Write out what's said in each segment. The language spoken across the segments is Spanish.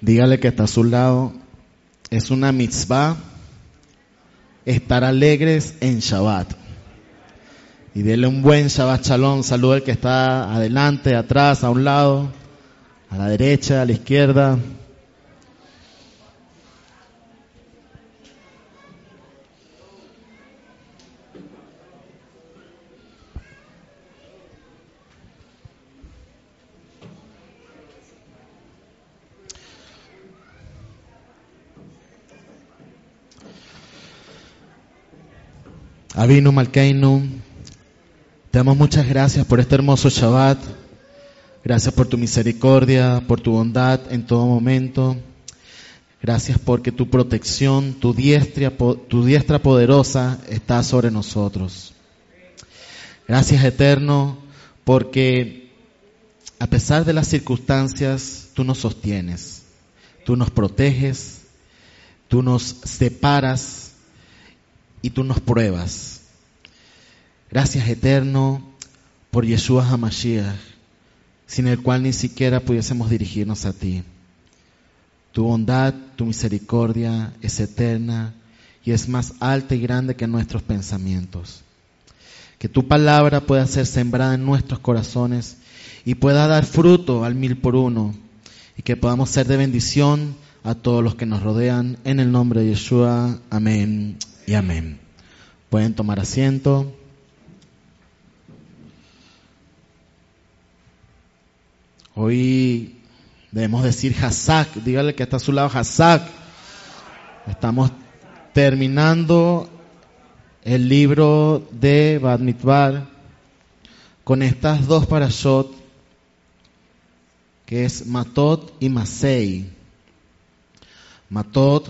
Dígale que está a su lado. Es una mitzvah estar alegres en Shabbat. Y dele un buen Shabbat Shalom. Saluda al que está adelante, atrás, a un lado, a la derecha, a la izquierda. Avinu Malkeinu, te damos muchas gracias por este hermoso Shabbat. Gracias por tu misericordia, por tu bondad en todo momento. Gracias porque tu protección, tu diestra, tu diestra poderosa está sobre nosotros. Gracias eterno porque a pesar de las circunstancias, tú nos sostienes, tú nos proteges, tú nos separas y tú nos pruebas. Gracias eterno por Yeshua HaMashiach, sin el cual ni siquiera pudiésemos dirigirnos a ti. Tu bondad, tu misericordia es eterna y es más alta y grande que nuestros pensamientos. Que tu palabra pueda ser sembrada en nuestros corazones y pueda dar fruto al mil por uno y que podamos ser de bendición a todos los que nos rodean. En el nombre de Yeshua. Amén y amén. Pueden tomar asiento. Hoy debemos decir Hazak, dígale que está a su lado Hazak. Estamos terminando el libro de Bad con estas dos parashot que es Matot y Masei. Matot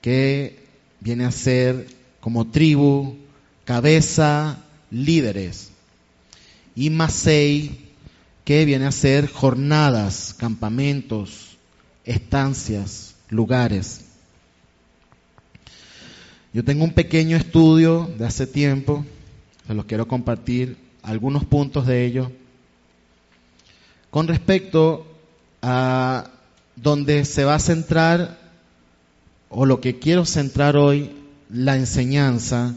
que viene a ser como tribu, cabeza, líderes. Y Masei, que viene a ser jornadas, campamentos, estancias, lugares. Yo tengo un pequeño estudio de hace tiempo, se los quiero compartir, algunos puntos de ello, con respecto a donde se va a centrar o lo que quiero centrar hoy, la enseñanza,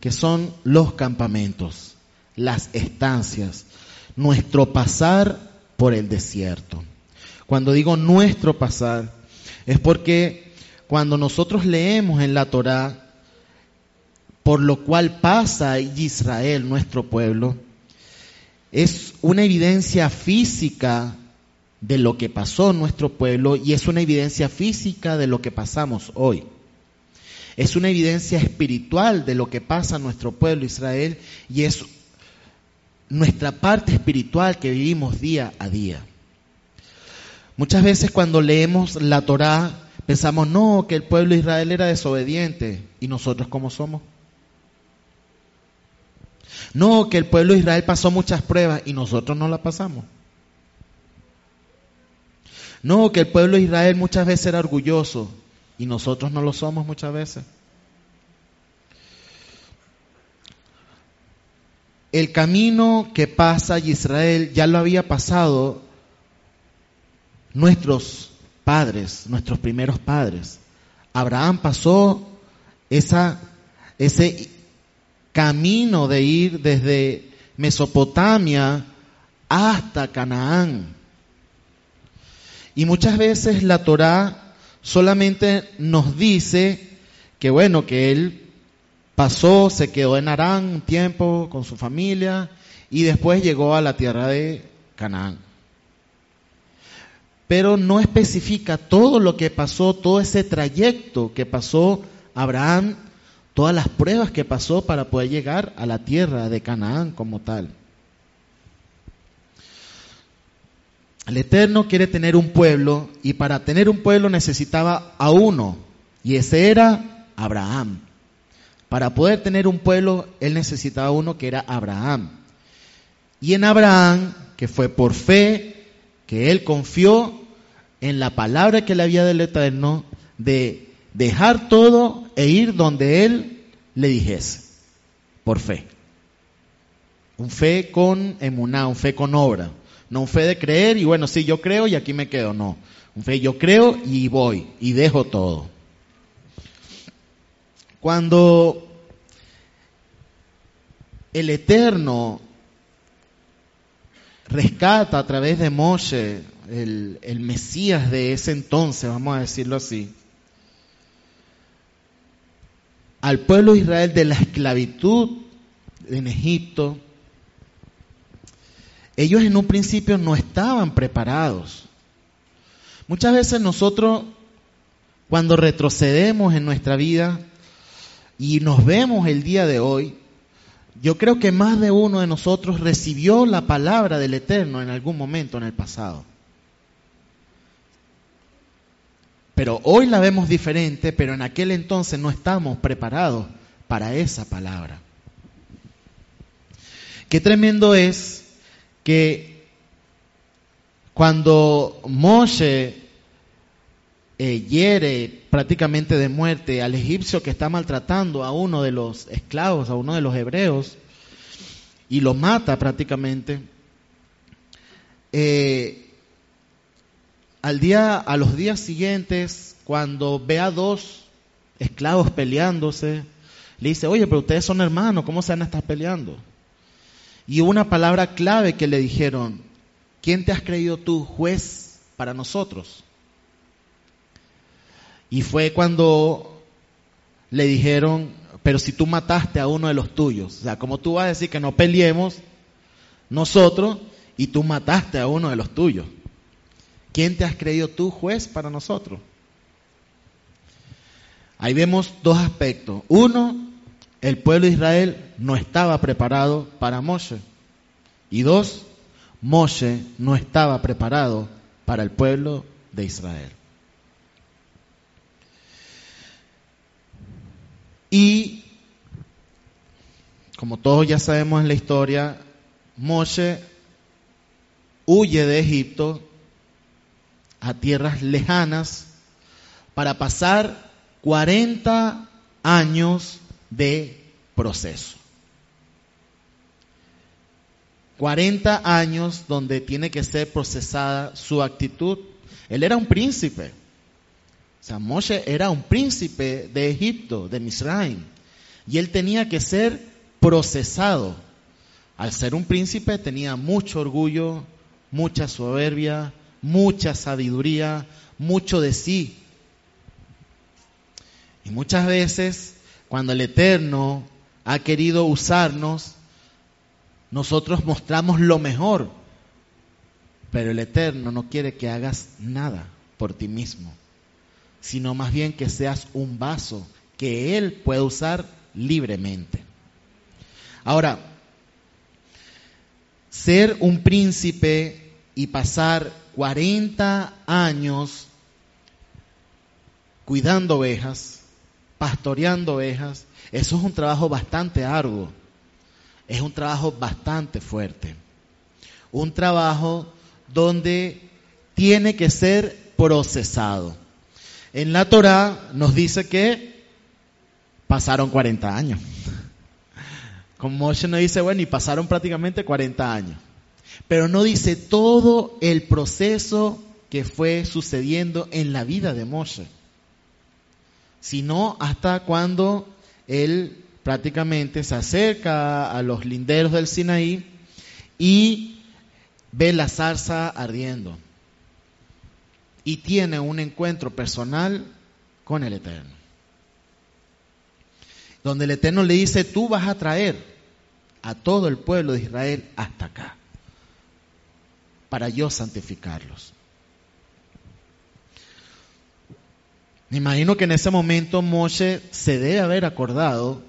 que son los campamentos, las estancias, nuestro pasar por el desierto. Cuando digo nuestro pasar, es porque cuando nosotros leemos en la Torá, por lo cual pasa Israel, nuestro pueblo, es una evidencia física de lo que pasó en nuestro pueblo y es una evidencia física de lo que pasamos hoy. Es una evidencia espiritual de lo que pasa en nuestro pueblo Israel y es nuestra parte espiritual que vivimos día a día. Muchas veces cuando leemos la Torá pensamos, no, que el pueblo de Israel era desobediente. ¿Y nosotros cómo somos? No, que el pueblo de Israel pasó muchas pruebas y nosotros no las pasamos. No, que el pueblo de Israel muchas veces era orgulloso y nosotros no lo somos muchas veces. El camino que pasa Israel ya lo había pasado nuestros padres, nuestros primeros padres. Abraham pasó esa, ese camino de ir desde Mesopotamia hasta Canaán. Y muchas veces la Torá solamente nos dice que bueno, que él pasó, se quedó en Arán un tiempo con su familia y después llegó a la tierra de Canaán. Pero no especifica todo lo que pasó, todo ese trayecto que pasó Abraham, todas las pruebas que pasó para poder llegar a la tierra de Canaán como tal. El Eterno quiere tener un pueblo y para tener un pueblo necesitaba a uno y ese era Abraham. Para poder tener un pueblo, él necesitaba uno que era Abraham. Y en Abraham, que fue por fe, que él confió en la palabra que le había del Eterno, de dejar todo e ir donde él le dijese, por fe. Un fe con emuná, un fe con obra No un fe de creer y bueno, sí, yo creo y aquí me quedo. No. Un fe yo creo y voy y dejo todo. Cuando el Eterno rescata a través de Moshe, el, el Mesías de ese entonces, vamos a decirlo así, al pueblo de Israel de la esclavitud en Egipto, ellos en un principio no estaban preparados. Muchas veces nosotros, cuando retrocedemos en nuestra vida y nos vemos el día de hoy, yo creo que más de uno de nosotros recibió la palabra del Eterno en algún momento en el pasado. Pero hoy la vemos diferente, pero en aquel entonces no estamos preparados para esa palabra. Qué tremendo es que cuando Moshe eh, hiere prácticamente de muerte al egipcio que está maltratando a uno de los esclavos, a uno de los hebreos, y lo mata prácticamente, eh, al día, a los días siguientes, cuando ve a dos esclavos peleándose, le dice, oye, pero ustedes son hermanos, ¿cómo se van a estar peleando? Y una palabra clave que le dijeron, ¿quién te has creído tú juez para nosotros? Y fue cuando le dijeron, pero si tú mataste a uno de los tuyos, o sea, como tú vas a decir que no peleemos nosotros y tú mataste a uno de los tuyos. ¿Quién te has creído tú juez para nosotros? Ahí vemos dos aspectos. Uno, el pueblo de Israel no estaba preparado para Moshe. Y dos, Moshe no estaba preparado para el pueblo de Israel. Y como todos ya sabemos en la historia, Moshe huye de Egipto a tierras lejanas para pasar 40 años de proceso. 40 años donde tiene que ser procesada su actitud. Él era un príncipe. O sea, Moshe era un príncipe de Egipto, de Misraim. Y él tenía que ser procesado. Al ser un príncipe tenía mucho orgullo, mucha soberbia, mucha sabiduría, mucho de sí. Y muchas veces, cuando el Eterno ha querido usarnos, nosotros mostramos lo mejor, pero el Eterno no quiere que hagas nada por ti mismo, sino más bien que seas un vaso que Él puede usar libremente. Ahora, ser un príncipe y pasar 40 años cuidando ovejas, pastoreando ovejas, eso es un trabajo bastante arduo, es un trabajo bastante fuerte, un trabajo donde tiene que ser procesado. En la Torah nos dice que pasaron 40 años. Como Moshe nos dice, bueno, y pasaron prácticamente 40 años. Pero no dice todo el proceso que fue sucediendo en la vida de Moshe, sino hasta cuando él prácticamente se acerca a los linderos del Sinaí y ve la zarza ardiendo y tiene un encuentro personal con el Eterno. Donde el Eterno le dice, tú vas a traer a todo el pueblo de Israel hasta acá para yo santificarlos. Me imagino que en ese momento Moshe se debe haber acordado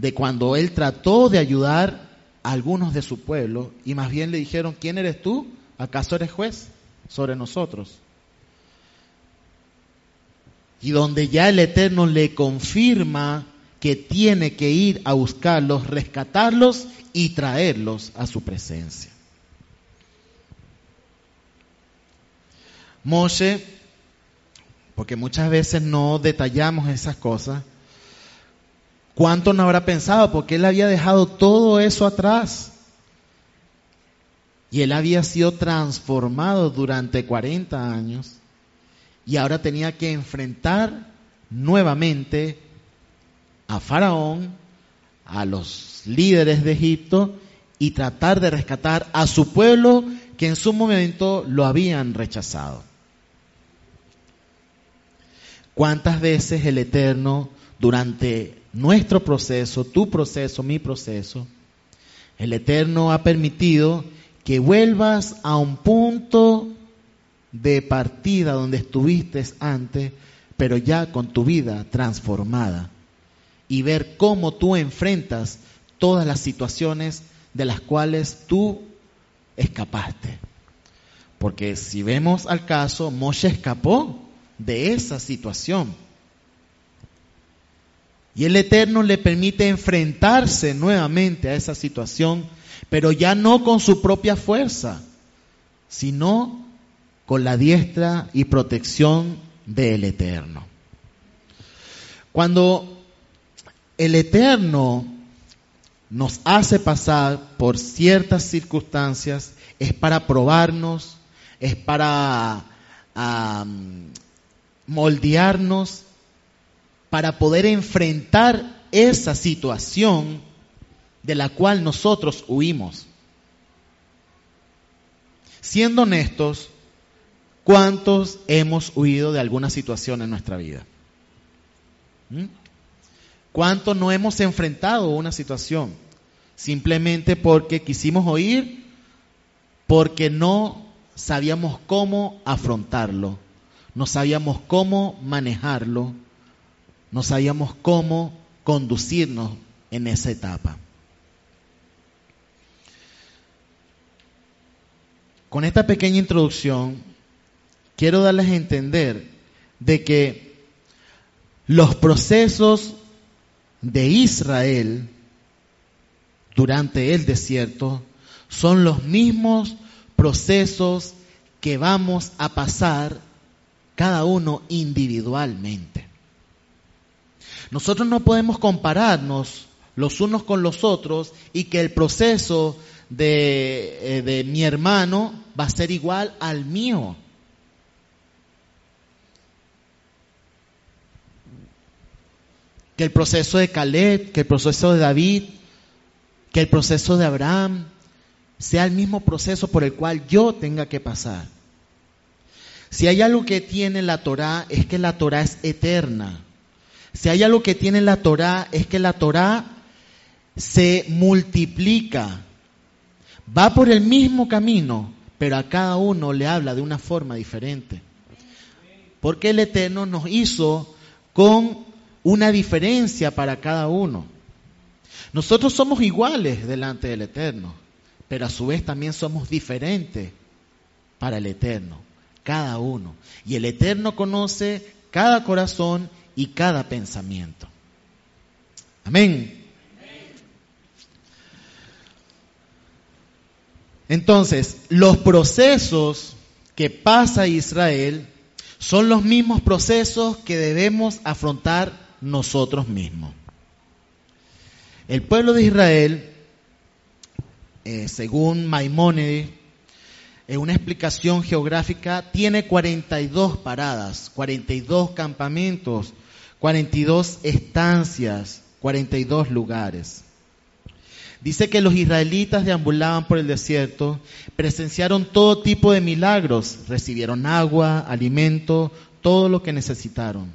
de cuando él trató de ayudar a algunos de su pueblo y más bien le dijeron, ¿quién eres tú? ¿Acaso eres juez sobre nosotros? Y donde ya el Eterno le confirma que tiene que ir a buscarlos, rescatarlos y traerlos a su presencia. Moshe, porque muchas veces no detallamos esas cosas, ¿cuánto no habrá pensado? Porque él había dejado todo eso atrás. Y él había sido transformado durante 40 años y ahora tenía que enfrentar nuevamente a Faraón, a los líderes de Egipto y tratar de rescatar a su pueblo que en su momento lo habían rechazado. ¿Cuántas veces el Eterno durante nuestro proceso, tu proceso, mi proceso, el Eterno ha permitido que vuelvas a un punto de partida donde estuviste antes, pero ya con tu vida transformada y ver cómo tú enfrentas todas las situaciones de las cuales tú escapaste. Porque si vemos al caso, Moshe escapó de esa situación. Y el Eterno le permite enfrentarse nuevamente a esa situación, pero ya no con su propia fuerza, sino con la diestra y protección del Eterno. Cuando el Eterno nos hace pasar por ciertas circunstancias, es para probarnos, es para moldearnos para poder enfrentar esa situación de la cual nosotros huimos. Siendo honestos, ¿cuántos hemos huido de alguna situación en nuestra vida? ¿Mm? ¿Cuántos no hemos enfrentado una situación simplemente porque quisimos oír, porque no sabíamos cómo afrontarlo? no sabíamos cómo manejarlo, no sabíamos cómo conducirnos en esa etapa. Con esta pequeña introducción, quiero darles a entender de que los procesos de Israel durante el desierto son los mismos procesos que vamos a pasar cada uno individualmente. Nosotros no podemos compararnos los unos con los otros y que el proceso de, eh, de mi hermano va a ser igual al mío. Que el proceso de Caleb, que el proceso de David, que el proceso de Abraham sea el mismo proceso por el cual yo tenga que pasar. Si hay algo que tiene la Torá es que la Torá es eterna. Si hay algo que tiene la Torá es que la Torá se multiplica. Va por el mismo camino, pero a cada uno le habla de una forma diferente. Porque el Eterno nos hizo con una diferencia para cada uno. Nosotros somos iguales delante del Eterno, pero a su vez también somos diferentes para el Eterno cada uno. Y el Eterno conoce cada corazón y cada pensamiento. Amén. Entonces, los procesos que pasa Israel son los mismos procesos que debemos afrontar nosotros mismos. El pueblo de Israel, eh, según Maimónides, en una explicación geográfica, tiene 42 paradas, 42 campamentos, 42 estancias, 42 lugares. Dice que los israelitas deambulaban por el desierto, presenciaron todo tipo de milagros, recibieron agua, alimento, todo lo que necesitaron.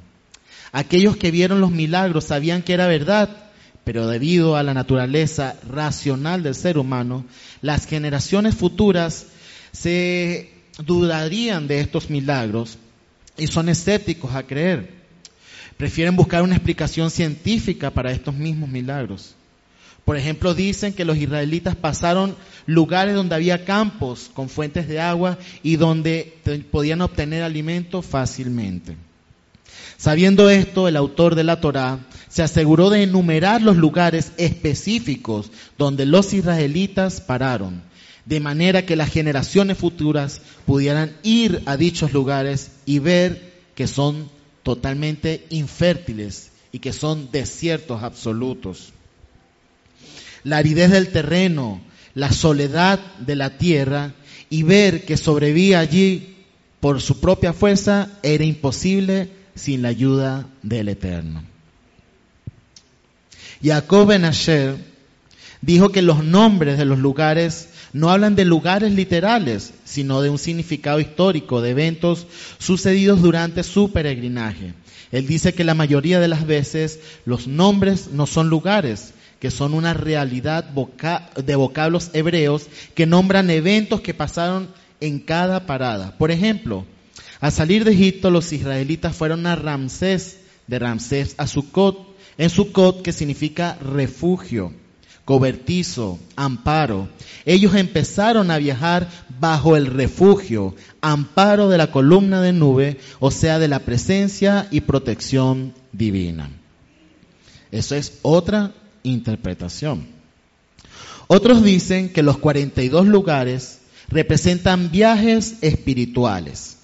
Aquellos que vieron los milagros sabían que era verdad, pero debido a la naturaleza racional del ser humano, las generaciones futuras se dudarían de estos milagros y son escépticos a creer. Prefieren buscar una explicación científica para estos mismos milagros. Por ejemplo, dicen que los israelitas pasaron lugares donde había campos con fuentes de agua y donde podían obtener alimento fácilmente. Sabiendo esto, el autor de la Torá se aseguró de enumerar los lugares específicos donde los israelitas pararon de manera que las generaciones futuras pudieran ir a dichos lugares y ver que son totalmente infértiles y que son desiertos absolutos. La aridez del terreno, la soledad de la tierra y ver que sobrevivía allí por su propia fuerza era imposible sin la ayuda del Eterno. Jacob Ben Asher dijo que los nombres de los lugares no hablan de lugares literales, sino de un significado histórico, de eventos sucedidos durante su peregrinaje. Él dice que la mayoría de las veces los nombres no son lugares, que son una realidad de vocablos hebreos que nombran eventos que pasaron en cada parada. Por ejemplo, al salir de Egipto los israelitas fueron a Ramsés, de Ramsés a Sucot, en Sucot que significa refugio, cobertizo, amparo. Ellos empezaron a viajar bajo el refugio, amparo de la columna de nube, o sea, de la presencia y protección divina. Eso es otra interpretación. Otros dicen que los 42 lugares representan viajes espirituales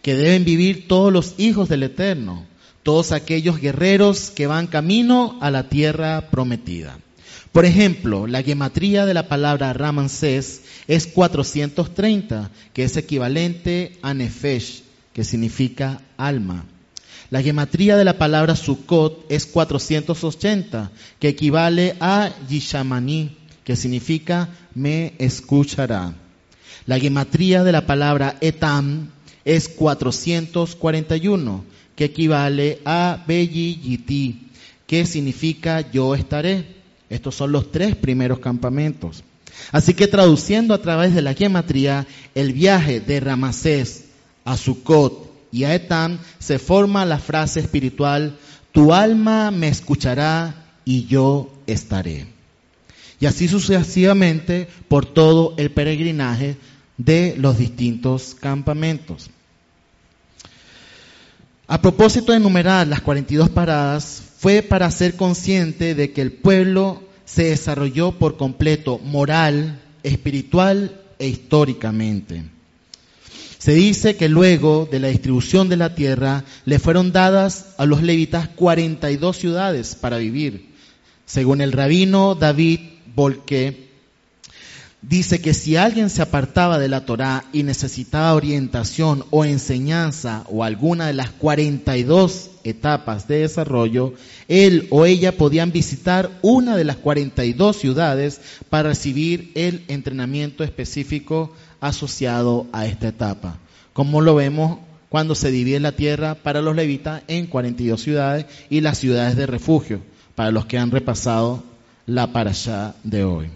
que deben vivir todos los hijos del Eterno, todos aquellos guerreros que van camino a la tierra prometida. Por ejemplo, la gematría de la palabra Ramansés es 430, que es equivalente a Nefesh, que significa alma. La gematría de la palabra Sukkot es 480, que equivale a Yishamani, que significa me escuchará. La gematría de la palabra Etam es 441, que equivale a Belli que significa yo estaré. Estos son los tres primeros campamentos. Así que traduciendo a través de la gematría, el viaje de Ramasés a Sukkot y a Etam se forma la frase espiritual, tu alma me escuchará y yo estaré. Y así sucesivamente por todo el peregrinaje de los distintos campamentos. A propósito de enumerar las 42 paradas, fue para ser consciente de que el pueblo se desarrolló por completo moral, espiritual e históricamente. Se dice que luego de la distribución de la tierra le fueron dadas a los levitas 42 ciudades para vivir. Según el rabino David Volke, dice que si alguien se apartaba de la Torá y necesitaba orientación o enseñanza o alguna de las 42 etapas de desarrollo, él o ella podían visitar una de las 42 ciudades para recibir el entrenamiento específico asociado a esta etapa. Como lo vemos cuando se divide la tierra para los levitas en 42 ciudades y las ciudades de refugio, para los que han repasado la parashá de hoy.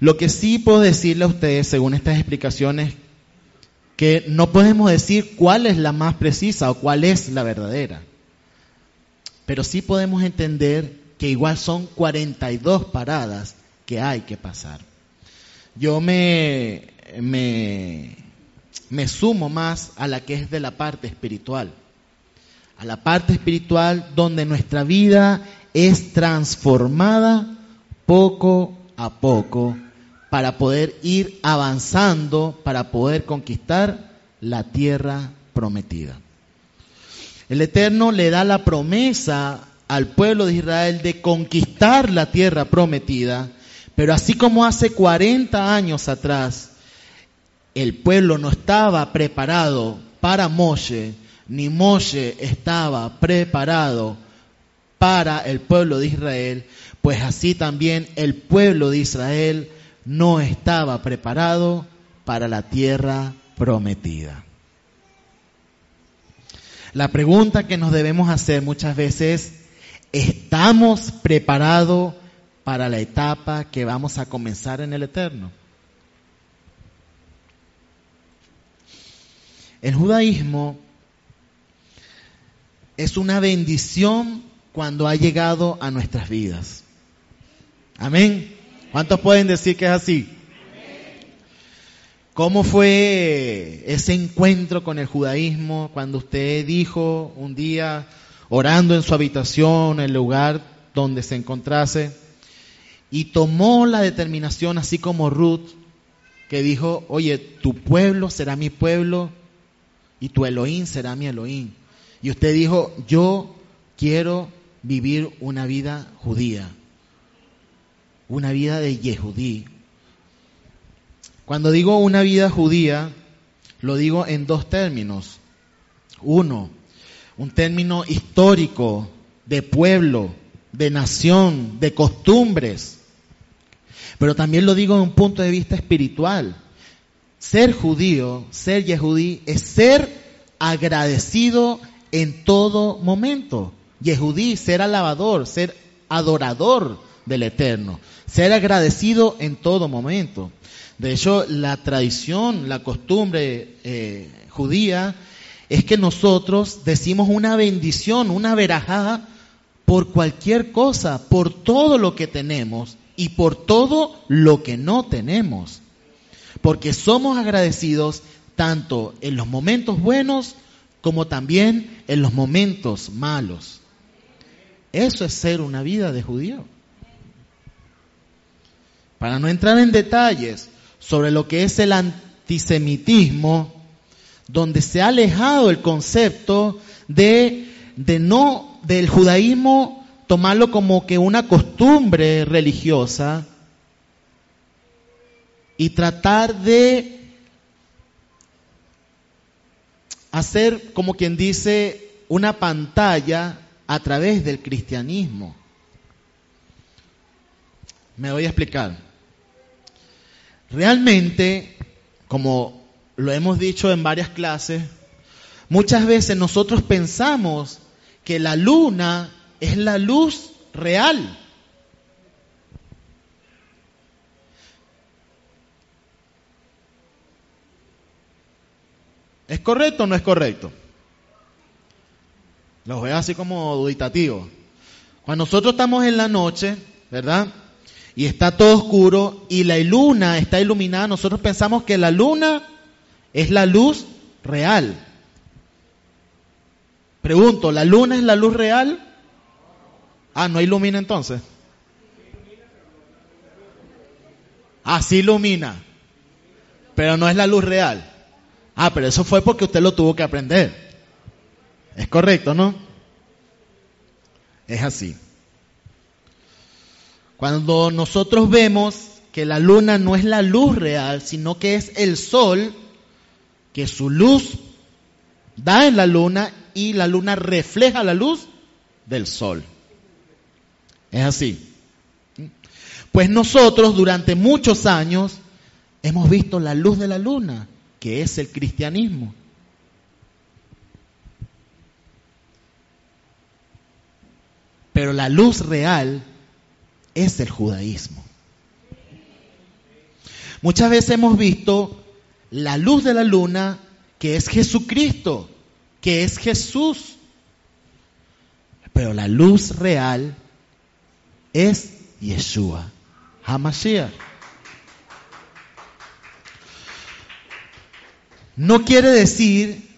Lo que sí puedo decirle a ustedes, según estas explicaciones, que no podemos decir cuál es la más precisa o cuál es la verdadera. Pero sí podemos entender que igual son 42 paradas que hay que pasar. Yo me, me, me sumo más a la que es de la parte espiritual. A la parte espiritual donde nuestra vida es transformada poco a poco para poder ir avanzando, para poder conquistar la tierra prometida. El Eterno le da la promesa al pueblo de Israel de conquistar la tierra prometida, pero así como hace 40 años atrás el pueblo no estaba preparado para Moshe, ni Moshe estaba preparado para el pueblo de Israel, pues así también el pueblo de Israel no estaba preparado para la tierra prometida. La pregunta que nos debemos hacer muchas veces es, ¿estamos preparados para la etapa que vamos a comenzar en el Eterno? El judaísmo es una bendición cuando ha llegado a nuestras vidas. Amén. ¿Cuántos pueden decir que es así? ¿Cómo fue ese encuentro con el judaísmo cuando usted dijo un día, orando en su habitación, en el lugar donde se encontrase, y tomó la determinación, así como Ruth, que dijo, oye, tu pueblo será mi pueblo y tu Elohim será mi Elohim. Y usted dijo, yo quiero vivir una vida judía. Una vida de Yehudí. Cuando digo una vida judía, lo digo en dos términos. Uno, un término histórico de pueblo, de nación, de costumbres. Pero también lo digo en un punto de vista espiritual. Ser judío, ser yehudí, es ser agradecido en todo momento. Yehudí, ser alabador, ser adorador del Eterno, ser agradecido en todo momento. De hecho, la tradición, la costumbre eh, judía es que nosotros decimos una bendición, una verajada por cualquier cosa, por todo lo que tenemos y por todo lo que no tenemos. Porque somos agradecidos tanto en los momentos buenos como también en los momentos malos. Eso es ser una vida de judío. Para no entrar en detalles sobre lo que es el antisemitismo, donde se ha alejado el concepto de, no, del judaísmo tomarlo como que una costumbre religiosa y tratar de hacer, como quien dice, una pantalla a través del cristianismo. Me voy a explicar. Realmente, como lo hemos dicho en varias clases, muchas veces nosotros pensamos que la luna es la luz real. ¿Es correcto o no es correcto? Los veo así como duditativos. Cuando nosotros estamos en la noche, ¿verdad? Y está todo oscuro y la luna está iluminada, nosotros pensamos que la luna es la luz real. Pregunto, ¿la luna es la luz real? Ah, no ilumina entonces. Así ilumina, pero no es la luz real. Ah, pero eso fue porque usted lo tuvo que aprender. Es correcto, ¿no? Es así. Cuando nosotros vemos que la luna no es la luz real, sino que es el sol, que su luz da en la luna y la luna refleja la luz del sol. Es así. Pues nosotros durante muchos años hemos visto la luz de la luna que es el cristianismo. Pero la luz real es el judaísmo. Muchas veces hemos visto la luz de la luna, que es Jesucristo, que es Jesús. Pero la luz real es Yeshua, Hamashiach. No quiere decir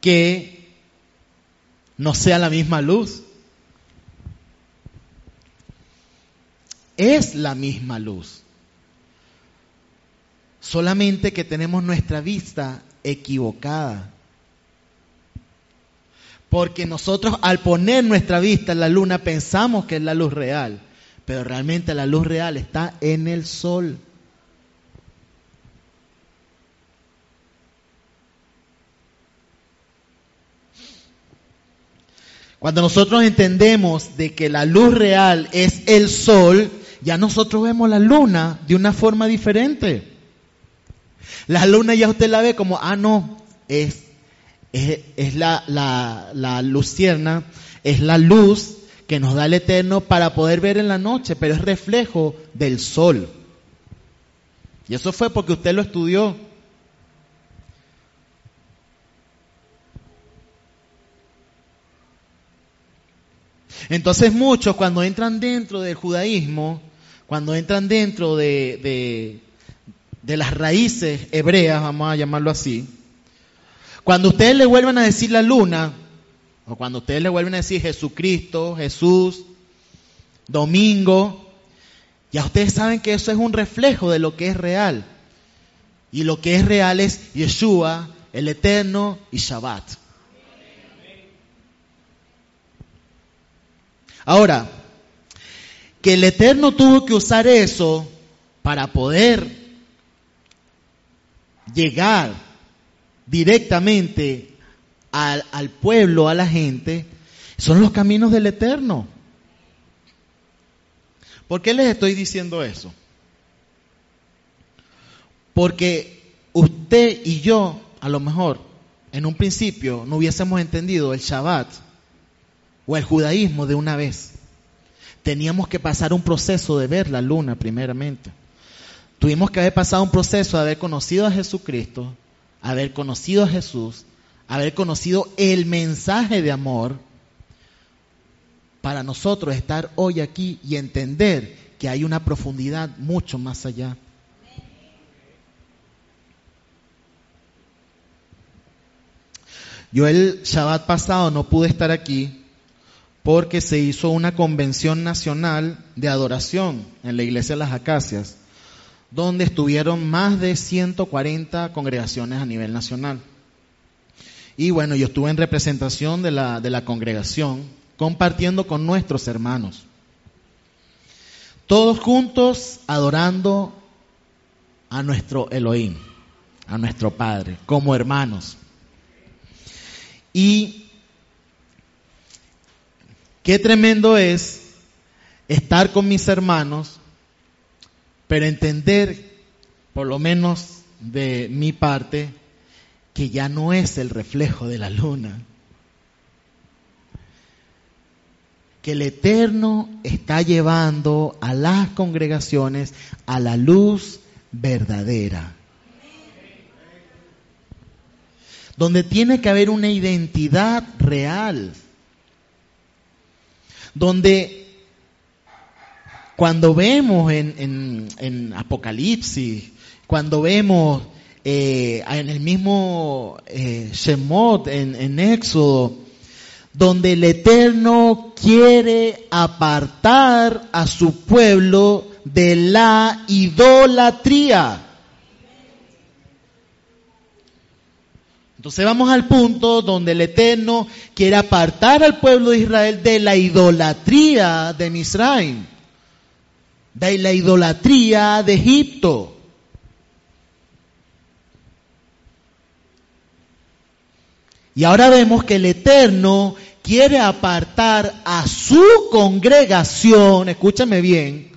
que no sea la misma luz. Es la misma luz. Solamente que tenemos nuestra vista equivocada. Porque nosotros al poner nuestra vista en la luna pensamos que es la luz real, pero realmente la luz real está en el sol. Cuando nosotros entendemos de que la luz real es el sol, ya nosotros vemos la luna de una forma diferente. La luna ya usted la ve como, ah, no, es, es, la, la, la lucierna, es la luz que nos da el Eterno para poder ver en la noche, pero es reflejo del sol. Y eso fue porque usted lo estudió. Entonces muchos cuando entran dentro del judaísmo, cuando entran dentro de, de, las raíces hebreas, vamos a llamarlo así, cuando ustedes le vuelvan a decir la luna, o cuando ustedes le vuelven a decir Jesucristo, Jesús, domingo, ya ustedes saben que eso es un reflejo de lo que es real. Y lo que es real es Yeshua, el Eterno y Shabbat. Ahora, que el Eterno tuvo que usar eso para poder llegar directamente al, pueblo, a la gente, son los caminos del Eterno. ¿Por qué les estoy diciendo eso? Porque usted y yo, a lo mejor, en un principio no hubiésemos entendido el Shabbat o el judaísmo de una vez. Teníamos que pasar un proceso de ver la luna primeramente. Tuvimos que haber pasado un proceso de haber conocido a Jesucristo, haber conocido a Jesús, haber conocido el mensaje de amor para nosotros estar hoy aquí y entender que hay una profundidad mucho más allá. Yo el Shabbat pasado no pude estar aquí porque se hizo una convención nacional de adoración en la iglesia de las Acacias, donde estuvieron más de 140 congregaciones a nivel nacional. Y bueno, yo estuve en representación de la, de la congregación, compartiendo con nuestros hermanos. Todos juntos adorando a nuestro Elohim, a nuestro Padre, como hermanos. Y Qué tremendo es estar con mis hermanos, pero entender, por lo menos de mi parte, que ya no es el reflejo de la luna. Que el Eterno está llevando a las congregaciones a la luz verdadera. Donde tiene que haber una identidad real donde cuando vemos en, Apocalipsis, cuando vemos eh, en el mismo eh, Shemot, en, en Éxodo, donde el Eterno quiere apartar a su pueblo de la idolatría. Entonces vamos al punto donde el Eterno quiere apartar al pueblo de Israel de la idolatría de Misraim, de la idolatría de Egipto. Y ahora vemos que el Eterno quiere apartar a su congregación, escúchame bien,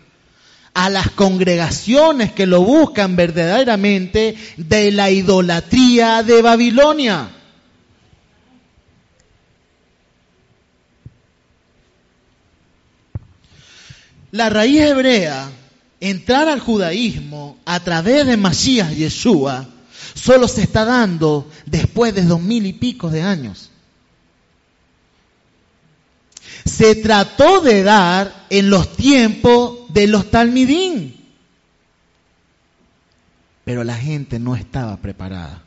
a las congregaciones que lo buscan verdaderamente de la idolatría de Babilonia. La raíz hebrea, entrar al judaísmo a través de Masías Yeshua, solo se está dando después de dos mil y pico de años. Se trató de dar en los tiempos de los talmidín. Pero la gente no estaba preparada.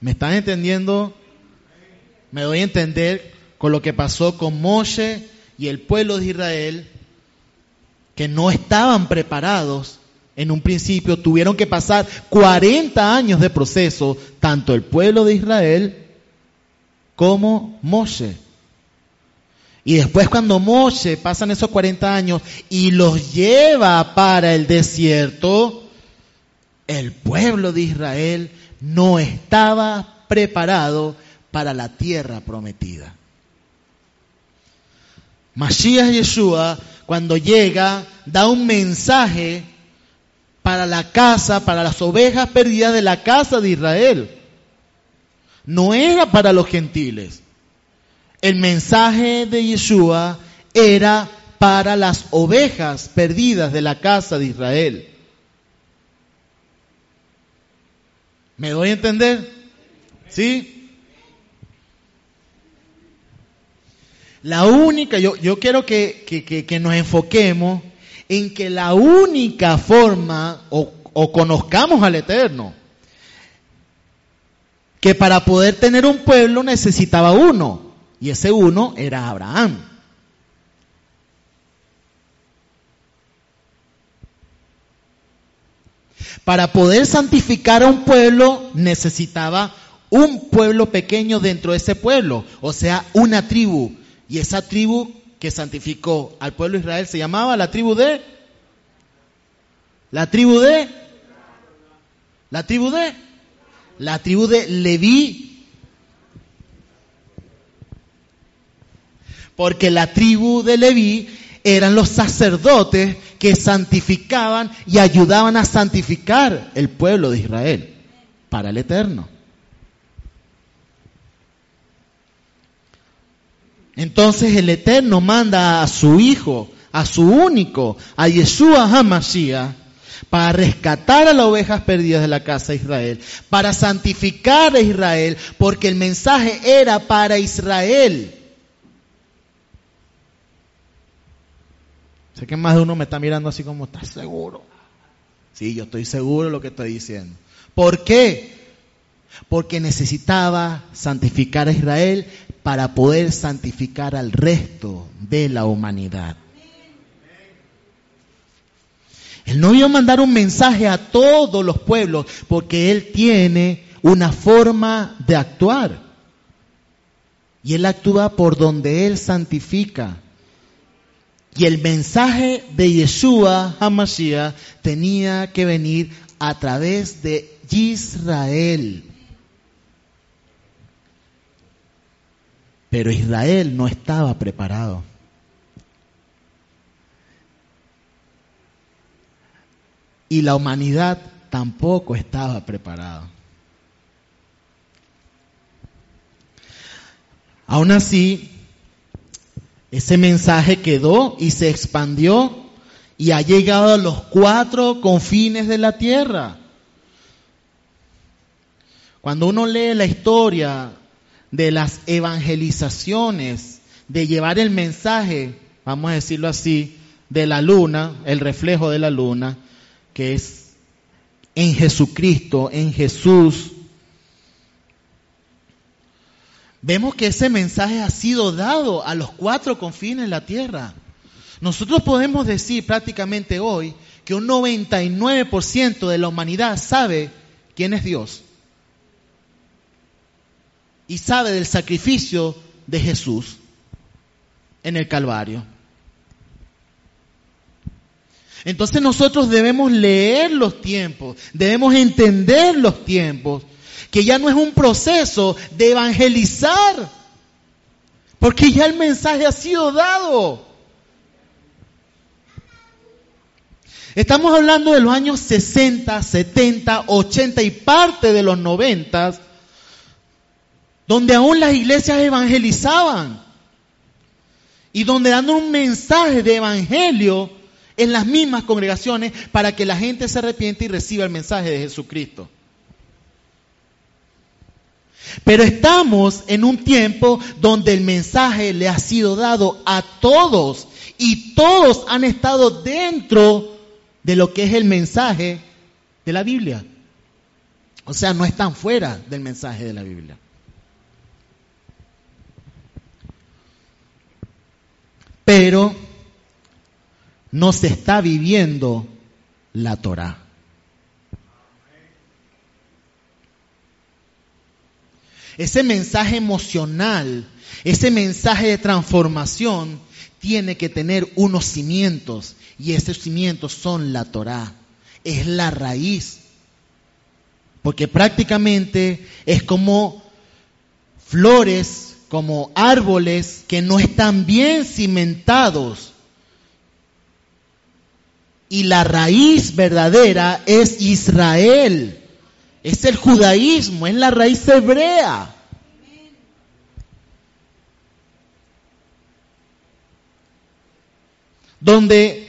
¿Me están entendiendo? Me doy a entender con lo que pasó con Moshe y el pueblo de Israel, que no estaban preparados en un principio, tuvieron que pasar 40 años de proceso, tanto el pueblo de Israel como Moshe. Y después cuando Moshe pasan esos 40 años y los lleva para el desierto, el pueblo de Israel no estaba preparado para la tierra prometida. Mashiach Yeshua, cuando llega, da un mensaje para la casa, para las ovejas perdidas de la casa de Israel. No era para los gentiles. El mensaje de Yeshua era para las ovejas perdidas de la casa de Israel. ¿Me doy a entender? ¿Sí? La única, yo, yo quiero que, que, nos enfoquemos en que la única forma, o, o conozcamos al Eterno, que para poder tener un pueblo necesitaba uno. Y ese uno era Abraham. Para poder santificar a un pueblo necesitaba un pueblo pequeño dentro de ese pueblo, o sea, una tribu. Y esa tribu que santificó al pueblo de Israel se llamaba la tribu de la tribu de la tribu de la tribu de Leví. Porque la tribu de Leví eran los sacerdotes que santificaban y ayudaban a santificar el pueblo de Israel para el eterno. Entonces el Eterno manda a su Hijo, a su único, a Yeshua HaMashiach, para rescatar a las ovejas perdidas de la casa de Israel, para santificar a Israel, porque el mensaje era para Israel. Sé que más de uno me está mirando así como, ¿estás seguro? Sí, yo estoy seguro de lo que estoy diciendo. ¿Por qué? Porque necesitaba santificar a Israel para poder santificar al resto de la humanidad. Él no iba a mandar un mensaje a todos los pueblos porque Él tiene una forma de actuar. Y Él actúa por donde Él santifica. Y el mensaje de Yeshua HaMashiach tenía que venir a través de Israel. Pero Israel no estaba preparado. y la humanidad tampoco estaba preparada. Aún así, ese mensaje quedó y se expandió y ha llegado a los cuatro confines de la tierra. Cuando uno lee la historia de las evangelizaciones, de llevar el mensaje, vamos a decirlo así, de la luna, el reflejo de la luna, que es en Jesucristo, en Jesús, vemos que ese mensaje ha sido dado a los cuatro confines de la tierra. Nosotros podemos decir prácticamente hoy que un 99% de la humanidad sabe quién es Dios y sabe del sacrificio de Jesús en el Calvario. Entonces nosotros debemos leer los tiempos, debemos entender los tiempos, que ya no es un proceso de evangelizar, porque ya el mensaje ha sido dado. Estamos hablando de los años 60, 70, 80 y parte de los 90, donde aún las iglesias evangelizaban y donde dando un mensaje de evangelio en las mismas congregaciones para que la gente se arrepiente y reciba el mensaje de Jesucristo. Pero estamos en un tiempo donde el mensaje le ha sido dado a todos y todos han estado dentro de lo que es el mensaje de la Biblia. O sea, no están fuera del mensaje de la Biblia. Pero no se está viviendo la Torah. Ese mensaje emocional, ese mensaje de transformación tiene que tener unos cimientos y esos cimientos son la Torah, es la raíz. Porque prácticamente es como flores, como árboles que no están bien cimentados y la raíz verdadera es Israel. Es el judaísmo, es la raíz hebrea. Donde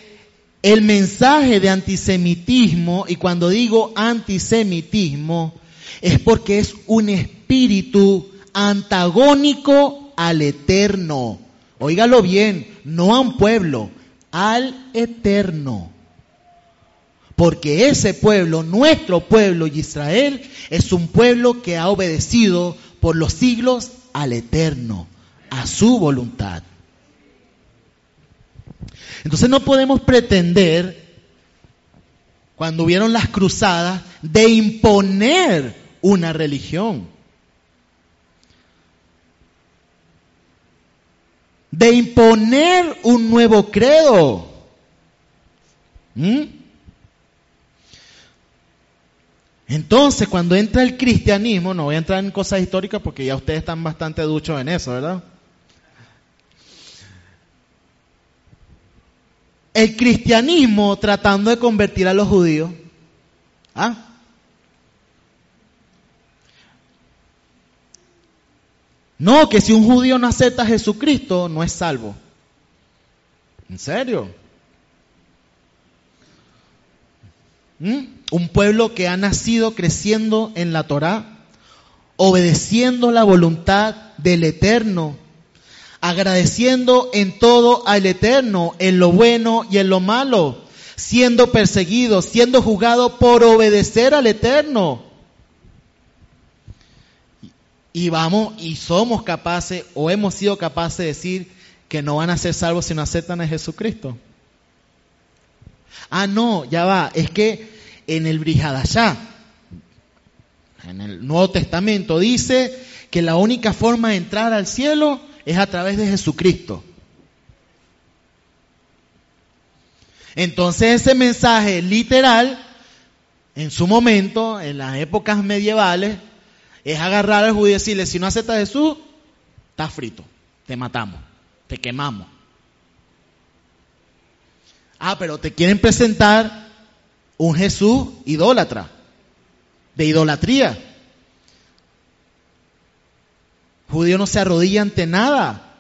el mensaje de antisemitismo, y cuando digo antisemitismo, es porque es un espíritu antagónico al eterno. Óigalo bien, no a un pueblo, al eterno. Porque ese pueblo, nuestro pueblo Israel, es un pueblo que ha obedecido por los siglos al Eterno, a su voluntad. Entonces no podemos pretender, cuando hubieron las cruzadas, de imponer una religión. de imponer un nuevo credo. ¿Mm? Entonces, cuando entra el cristianismo, no voy a entrar en cosas históricas porque ya ustedes están bastante duchos en eso, ¿verdad? El cristianismo tratando de convertir a los judíos. ¿Ah? No, que si un judío no acepta a Jesucristo, no es salvo. ¿En serio? ¿Mm? Un pueblo que ha nacido creciendo en la Torá, obedeciendo la voluntad del Eterno, agradeciendo en todo al Eterno, en lo bueno y en lo malo, siendo perseguido, siendo juzgado por obedecer al Eterno. Y vamos, y somos capaces, o hemos sido capaces de decir que no van a ser salvos si no aceptan a Jesucristo. Ah, no, ya va, es que en el Brihadashá, en el Nuevo Testamento, dice que la única forma de entrar al cielo es a través de Jesucristo. Entonces ese mensaje literal, en su momento, en las épocas medievales, es agarrar al judío y decirle, si no aceptas a Jesús, estás frito, te matamos, te quemamos. Ah, pero te quieren presentar un Jesús idólatra, de idolatría. Judío no se arrodilla ante nada,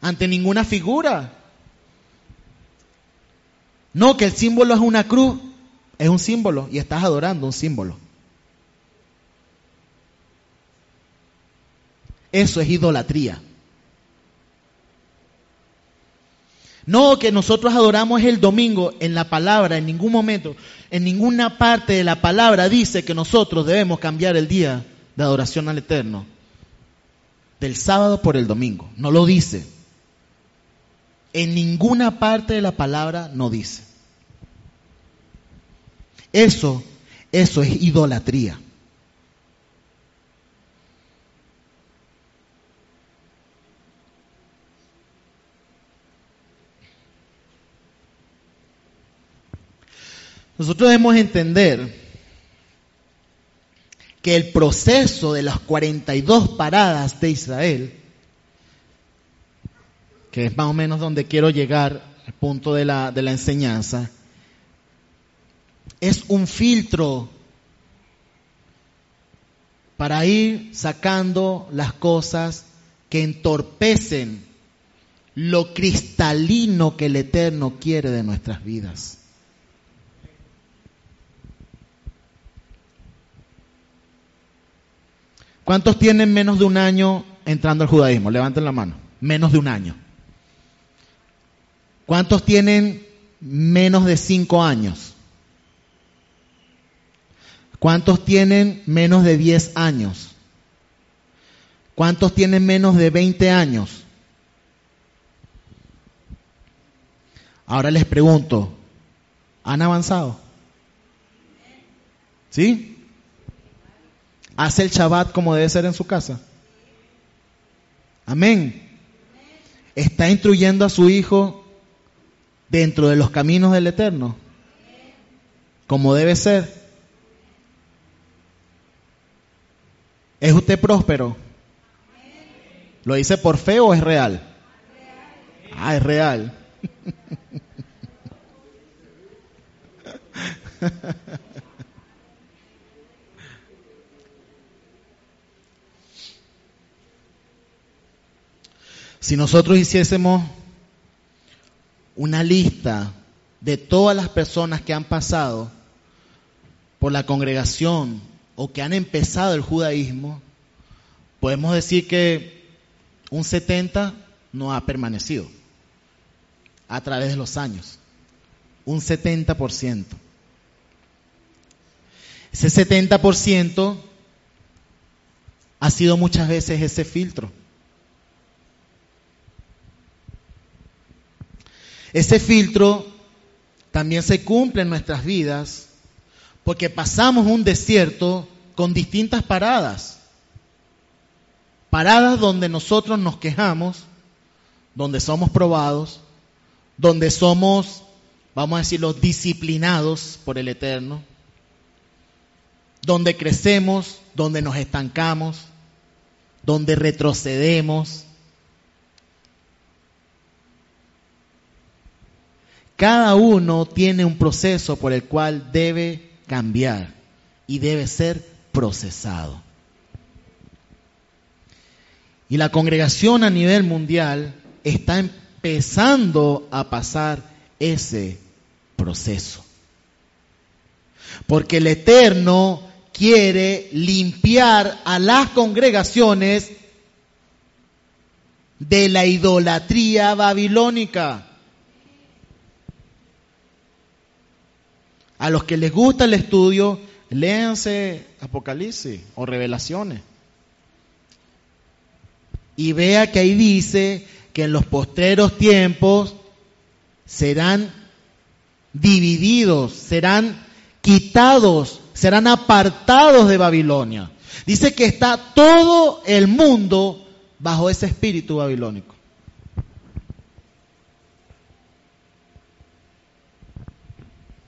ante ninguna figura. No, que el símbolo es una cruz, es un símbolo y estás adorando un símbolo. Eso es idolatría. No, que nosotros adoramos el domingo en la palabra, en ningún momento, en ninguna parte de la palabra dice que nosotros debemos cambiar el día de adoración al Eterno. Del sábado por el domingo. No lo dice. En ninguna parte de la palabra no dice. Eso, eso es idolatría. Nosotros debemos entender que el proceso de las 42 paradas de Israel, que es más o menos donde quiero llegar, el punto de la, de la enseñanza, es un filtro para ir sacando las cosas que entorpecen lo cristalino que el Eterno quiere de nuestras vidas. ¿Cuántos tienen menos de un año entrando al judaísmo? Levanten la mano. Menos de un año. ¿Cuántos tienen menos de cinco años? ¿Cuántos tienen menos de diez años? ¿Cuántos tienen menos de veinte años? Ahora les pregunto, ¿han avanzado? ¿Sí? ¿Hace el Shabbat como debe ser en su casa? Amén. ¿Está instruyendo a su hijo dentro de los caminos del Eterno? Como debe ser. ¿Es usted próspero? ¿Lo dice por fe o es real? Ah, es real. Si nosotros hiciésemos una lista de todas las personas que han pasado por la congregación o que han empezado el judaísmo, podemos decir que un 70 no ha permanecido a través de los años. Un 70%. Ese 70% ha sido muchas veces ese filtro Ese filtro también se cumple en nuestras vidas porque pasamos un desierto con distintas paradas. Paradas donde nosotros nos quejamos donde somos probados, donde somos, vamos a decirlo, disciplinados por el Eterno, donde crecemos, donde nos estancamos, donde retrocedemos. Cada uno tiene un proceso por el cual debe cambiar y debe ser procesado. Y la congregación a nivel mundial está empezando a pasar ese proceso. Porque el Eterno quiere limpiar a las congregaciones de la idolatría babilónica. A los que les gusta el estudio, léanse Apocalipsis o Revelaciones. Y vea que ahí dice que en los postreros tiempos serán divididos, serán quitados, serán apartados de Babilonia. Dice que está todo el mundo bajo ese espíritu babilónico.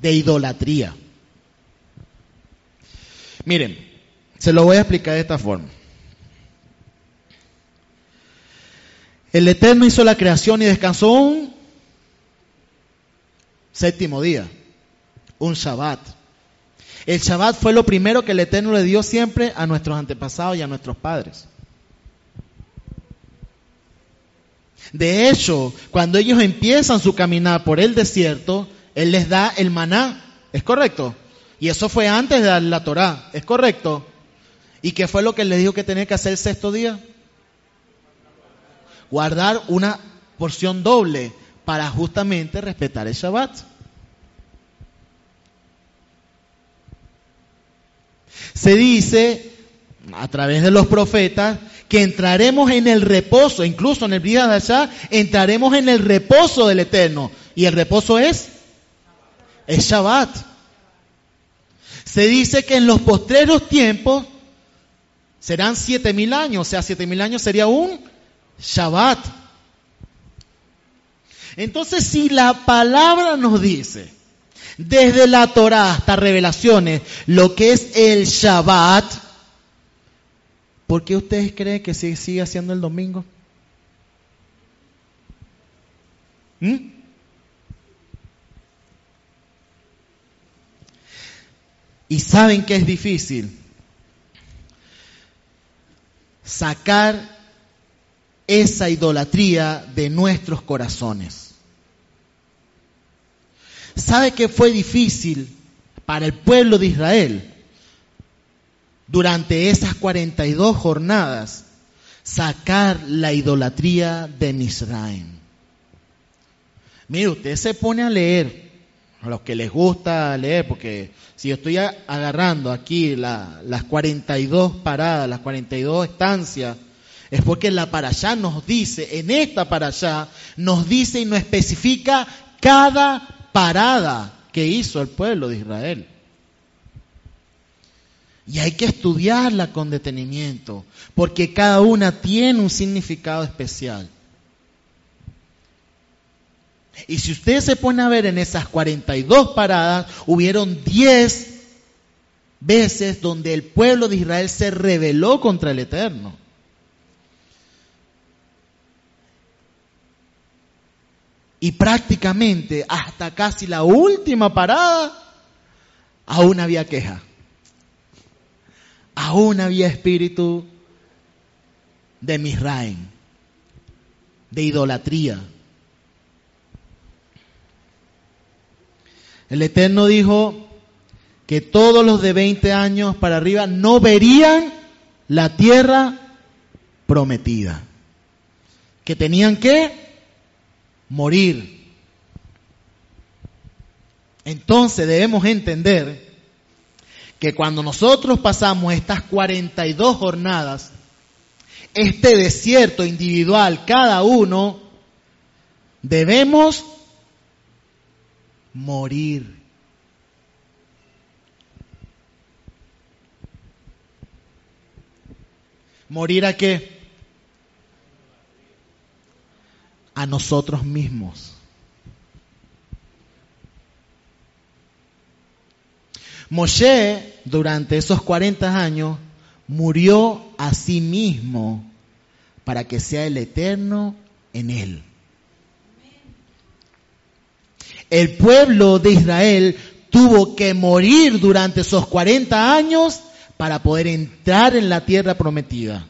De idolatría. Miren, se lo voy a explicar de esta forma. El Eterno hizo la creación y descansó un séptimo día, un Shabbat. El Shabbat fue lo primero que el Eterno le dio siempre a nuestros antepasados y a nuestros padres. De hecho, cuando ellos empiezan su caminar por el desierto, Él les da el maná. ¿Es correcto? Y eso fue antes de la Torá. ¿Es correcto? ¿Y qué fue lo que les dijo que tenía que hacer el sexto día? guardar una porción doble para justamente respetar el Shabbat. Se dice a través de los profetas que entraremos en el reposo, incluso en el día de allá, entraremos en el reposo del Eterno. Y el reposo es el Shabbat. Se dice que en los postreros tiempos serán siete mil años, o sea, siete mil años sería un Shabbat. Entonces, si la palabra nos dice, desde la Torah hasta revelaciones, lo que es el Shabbat, ¿por qué ustedes creen que sigue haciendo el domingo? ¿Mm? Y saben que es difícil sacar esa idolatría de nuestros corazones. ¿Sabe que fue difícil para el pueblo de Israel durante esas 42 jornadas sacar la idolatría de Misraim? Mire, usted se pone a leer, a los que les gusta leer, porque si yo estoy agarrando aquí las 42 paradas, las 42 estancias es porque la para allá nos dice, en esta para allá, nos dice y nos especifica cada parada que hizo el pueblo de Israel. Y hay que estudiarla con detenimiento, porque cada una tiene un significado especial. Y si ustedes se ponen a ver en esas 42 paradas, hubieron 10 veces donde el pueblo de Israel se rebeló contra el Eterno. Y prácticamente hasta casi la última parada, aún había queja. Aún había espíritu de Misraim, de idolatría. El Eterno dijo que todos los de 20 años para arriba no verían la tierra prometida. Que tenían que morir. Entonces debemos entender que cuando nosotros pasamos estas 42 jornadas, este desierto individual, cada uno, debemos morir. ¿Morir a qué? a nosotros mismos. Moshe, durante esos 40 años, murió a sí mismo para que sea el eterno en él. El pueblo de Israel tuvo que morir durante esos 40 años para poder entrar en la tierra prometida.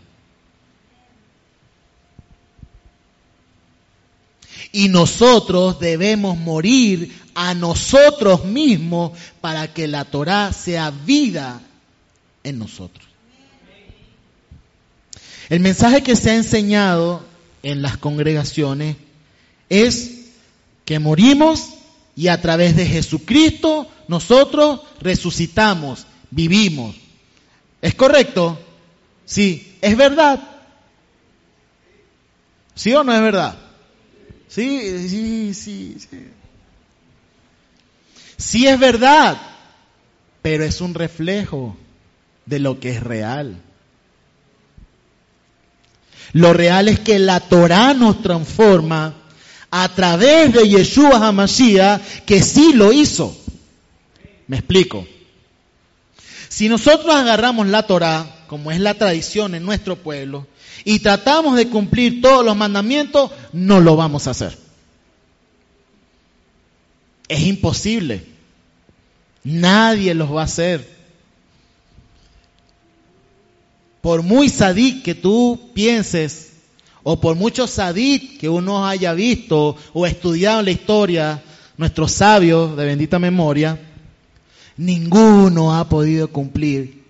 Y nosotros debemos morir a nosotros mismos para que la Torah sea vida en nosotros. El mensaje que se ha enseñado en las congregaciones es que morimos y a través de Jesucristo nosotros resucitamos, vivimos. ¿Es correcto? Sí. ¿Es verdad? ¿Sí o no es verdad? Sí, sí, sí, sí. Sí es verdad, pero es un reflejo de lo que es real. Lo real es que la Torah nos transforma a través de Yeshua HaMashiach, que sí lo hizo. Me explico. Si nosotros agarramos la Torah, como es la tradición en nuestro pueblo, y tratamos de cumplir todos los mandamientos, no lo vamos a hacer. Es imposible. Nadie los va a hacer. Por muy sadí que tú pienses, o por mucho sadí que uno haya visto o estudiado en la historia, nuestros sabios de bendita memoria, ninguno ha podido cumplir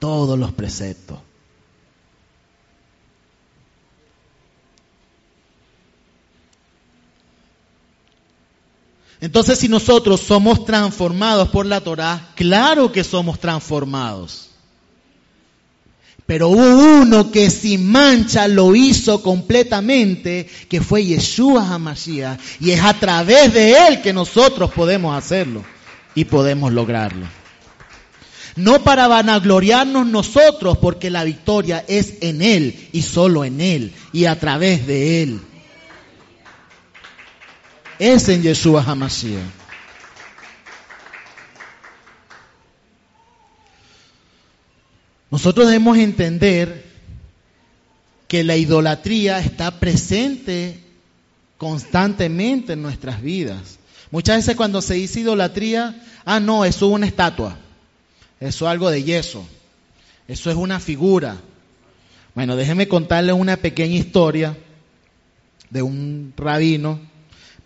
todos los preceptos. Entonces, si nosotros somos transformados por la Torah, claro que somos transformados. Pero hubo uno que sin mancha lo hizo completamente, que fue Yeshua HaMashiach. Y es a través de él que nosotros podemos hacerlo y podemos lograrlo. No para vanagloriarnos nosotros, porque la victoria es en él y solo en él y a través de él es en Yeshua HaMashiach. Nosotros debemos entender que la idolatría está presente constantemente en nuestras vidas. Muchas veces cuando se dice idolatría, ah, no, eso es una estatua, eso es algo de yeso, eso es una figura. Bueno, déjenme contarles una pequeña historia de un rabino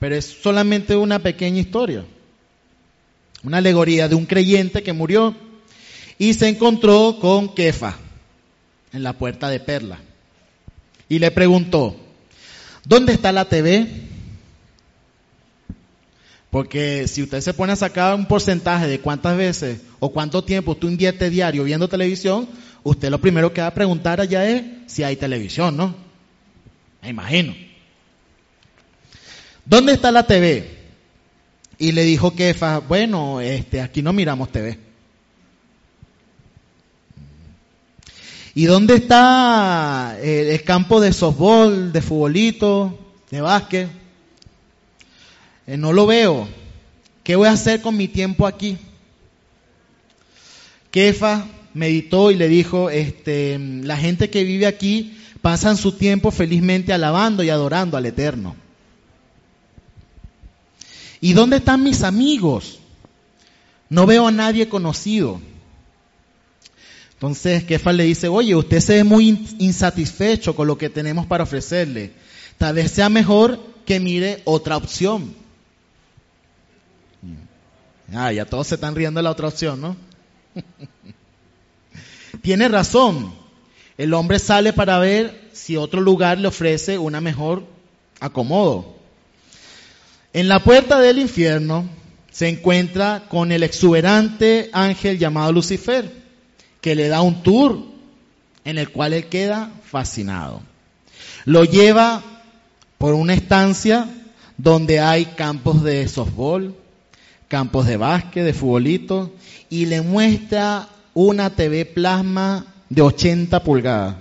pero es solamente una pequeña historia, una alegoría de un creyente que murió y se encontró con Kefa en la puerta de Perla y le preguntó, ¿dónde está la TV? Porque si usted se pone a sacar un porcentaje de cuántas veces o cuánto tiempo usted invierte diario viendo televisión, usted lo primero que va a preguntar allá es si hay televisión, ¿no? Me imagino. ¿dónde está la TV? Y le dijo Kefa, bueno, este, aquí no miramos TV. ¿Y dónde está eh, el, campo de softball, de futbolito, de básquet? Eh, no lo veo. ¿Qué voy a hacer con mi tiempo aquí? Kefa meditó y le dijo, este, la gente que vive aquí pasan su tiempo felizmente alabando y adorando al Eterno. ¿Y dónde están mis amigos? No veo a nadie conocido. Entonces Kefa le dice, oye, usted se ve muy insatisfecho con lo que tenemos para ofrecerle. Tal vez sea mejor que mire otra opción. Ah, ya todos se están riendo de la otra opción, ¿no? Tiene razón. El hombre sale para ver si otro lugar le ofrece una mejor acomodo. En la puerta del infierno se encuentra con el exuberante ángel llamado Lucifer, que le da un tour en el cual él queda fascinado. Lo lleva por una estancia donde hay campos de softball, campos de básquet, de futbolito, y le muestra una TV plasma de 80 pulgadas.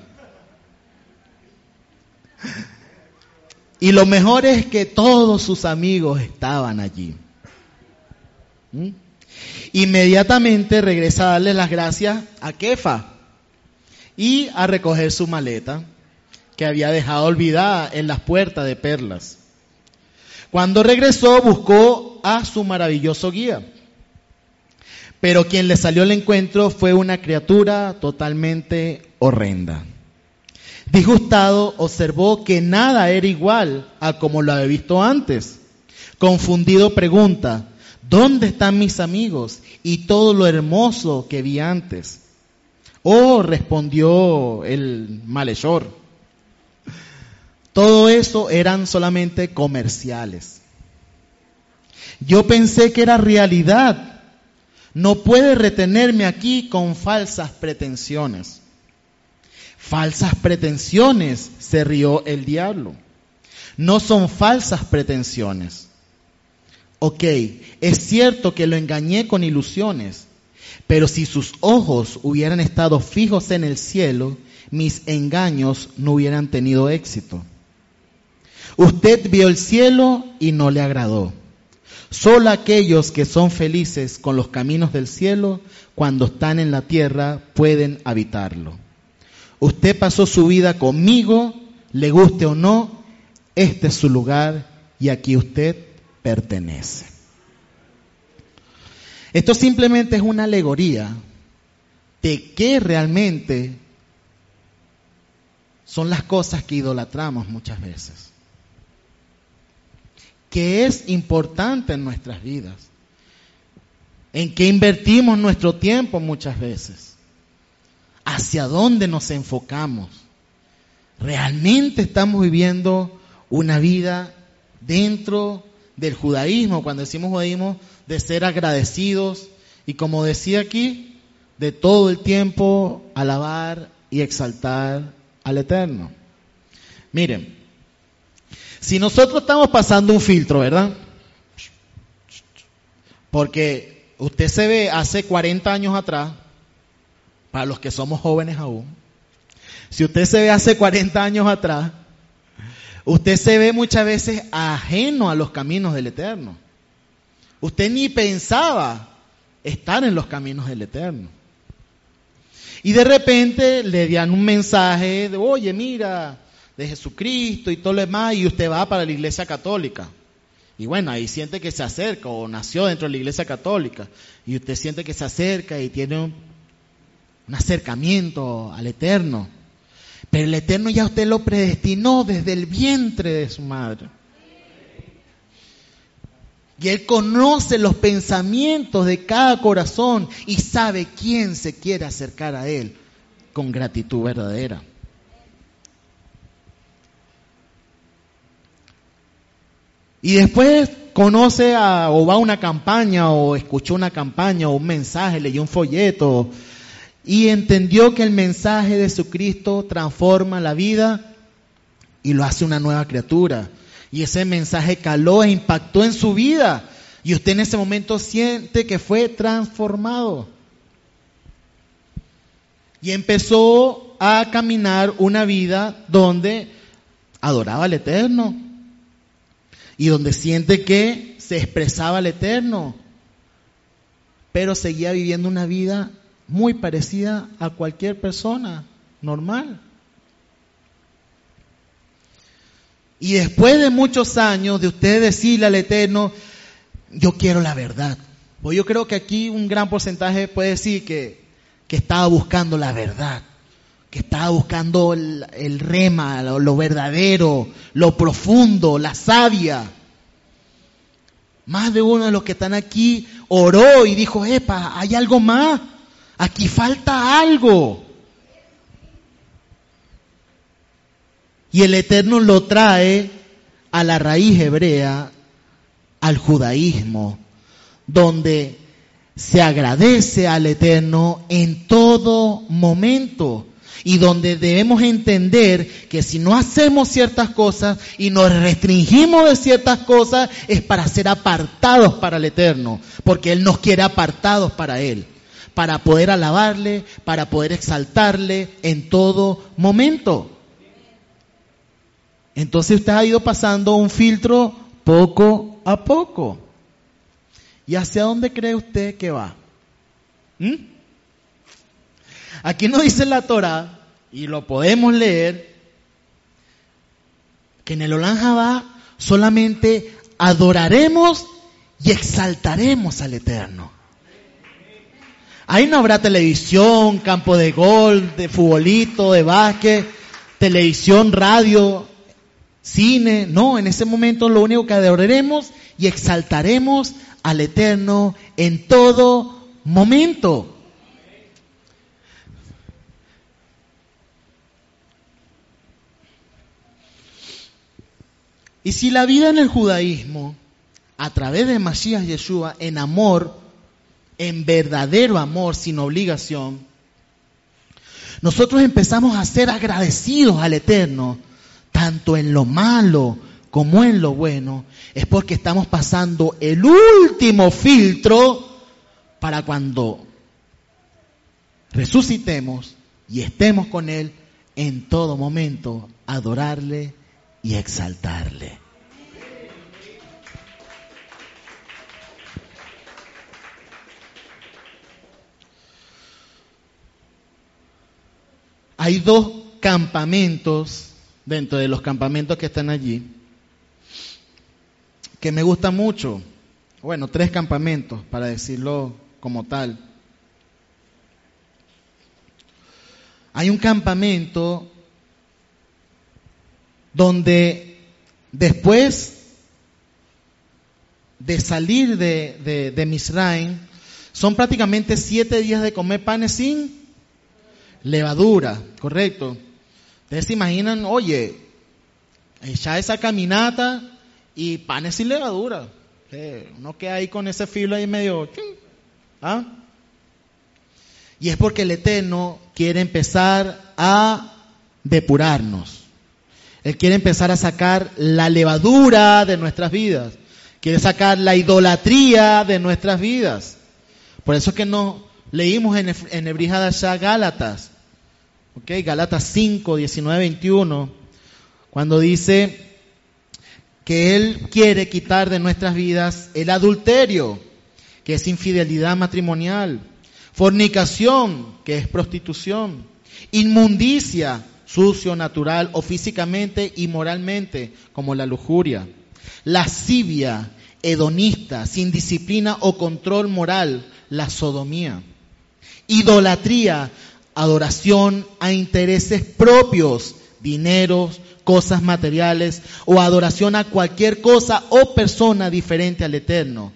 Y lo mejor es que todos sus amigos estaban allí. ¿Mm? Inmediatamente regresa a darle las gracias a Kefa y a recoger su maleta que había dejado olvidada en las puertas de perlas. Cuando regresó buscó a su maravilloso guía. Pero quien le salió al encuentro fue una criatura totalmente horrenda. Disgustado, observó que nada era igual a como lo había visto antes. Confundido pregunta, ¿dónde están mis amigos y todo lo hermoso que vi antes? Oh, respondió el malhechor. Todo eso eran solamente comerciales. Yo pensé que era realidad. No puede retenerme aquí con falsas pretensiones. Falsas pretensiones, se rió el diablo. No son falsas pretensiones. Ok, es cierto que lo engañé con ilusiones, pero si sus ojos hubieran estado fijos en el cielo, mis engaños no hubieran tenido éxito. Usted vio el cielo y no le agradó. Solo aquellos que son felices con los caminos del cielo, cuando están en la tierra, pueden habitarlo. Usted pasó su vida conmigo, le guste o no, este es su lugar y aquí usted pertenece. Esto simplemente es una alegoría de qué realmente son las cosas que idolatramos muchas veces que es importante en nuestras vidas, en que invertimos nuestro tiempo muchas veces, hacia dónde nos enfocamos. ¿Realmente estamos viviendo una vida dentro del judaísmo? Cuando decimos judaísmo, de ser agradecidos y como decía aquí, de todo el tiempo alabar y exaltar al Eterno. Miren, si nosotros estamos pasando un filtro, ¿verdad? Porque usted se ve hace 40 años atrás, para los que somos jóvenes aún, si usted se ve hace 40 años atrás, usted se ve muchas veces ajeno a los caminos del Eterno. Usted ni pensaba estar en los caminos del Eterno. Y de repente le dan un mensaje de, oye, mira, de Jesucristo y todo lo demás, y usted va para la iglesia católica. Y bueno, ahí siente que se acerca, o nació dentro de la iglesia católica, y usted siente que se acerca y tiene un, un acercamiento al Eterno. Pero el Eterno ya usted lo predestinó desde el vientre de su madre. Y Él conoce los pensamientos de cada corazón y sabe quién se quiere acercar a Él con gratitud verdadera. Y después conoce a, o va a una campaña, o escuchó una campaña, o un mensaje, leyó un folleto, y entendió que el mensaje de Jesucristo transforma la vida y lo hace una nueva criatura. Y ese mensaje caló e impactó en su vida. Y usted en ese momento siente que fue transformado. Y empezó a caminar una vida donde adoraba al Eterno, y donde siente que se expresaba el eterno, pero seguía viviendo una vida muy parecida a cualquier persona normal. Y después de muchos años de usted decirle al Eterno, yo quiero la verdad. Pues yo creo que aquí un gran porcentaje puede decir que, que estaba buscando la verdad que estaba buscando el, rema, lo, verdadero, lo profundo, la savia. Más de uno de los que están aquí oró y dijo, epa, hay algo más, aquí falta algo. Y el Eterno lo trae a la raíz hebrea, al judaísmo, donde se agradece al Eterno en todo momento y donde debemos entender que si no hacemos ciertas cosas y nos restringimos de ciertas cosas es para ser apartados para el Eterno, porque Él nos quiere apartados para Él, para poder alabarle, para poder exaltarle en todo momento. Entonces usted ha ido pasando un filtro poco a poco. ¿Y hacia dónde cree usted que va? ¿Mm? Aquí nos dice la Torah, y lo podemos leer, que en el Olanja va solamente adoraremos y exaltaremos al Eterno. Ahí no habrá televisión, campo de gol, de futbolito, de básquet, televisión, radio, cine. No, en ese momento lo único que adoraremos y exaltaremos al Eterno en todo momento. Y si la vida en el judaísmo, a través de Mashiach Yeshua, en amor, en verdadero amor, sin obligación, nosotros empezamos a ser agradecidos al Eterno, tanto en lo malo como en lo bueno, es porque estamos pasando el último filtro para cuando resucitemos y estemos con Él en todo momento, adorarle y exaltarle. Hay dos campamentos dentro de los campamentos que están allí que me gustan mucho. Bueno, tres campamentos, para decirlo como tal. Hay un campamento donde después de salir de, de, de Misraim, son prácticamente siete días de comer panes sin levadura, correcto. Ustedes se imaginan, oye, ya esa caminata y panes sin levadura. uno queda ahí con ese filo ahí medio... ¿ah? Y es porque el Eterno quiere empezar a depurarnos. Él quiere empezar a sacar la levadura de nuestras vidas. Quiere sacar la idolatría de nuestras vidas. Por eso es que no leímos en, en ya Gálatas. ¿Ok? Gálatas 5, 19, 21. Cuando dice que Él quiere quitar de nuestras vidas el adulterio, que es infidelidad matrimonial. Fornicación, que es prostitución. Inmundicia, sucio, natural o físicamente y moralmente, como la lujuria, lascivia, hedonista, sin disciplina o control moral, la sodomía, idolatría, adoración a intereses propios, dineros, cosas materiales o adoración a cualquier cosa o persona diferente al Eterno,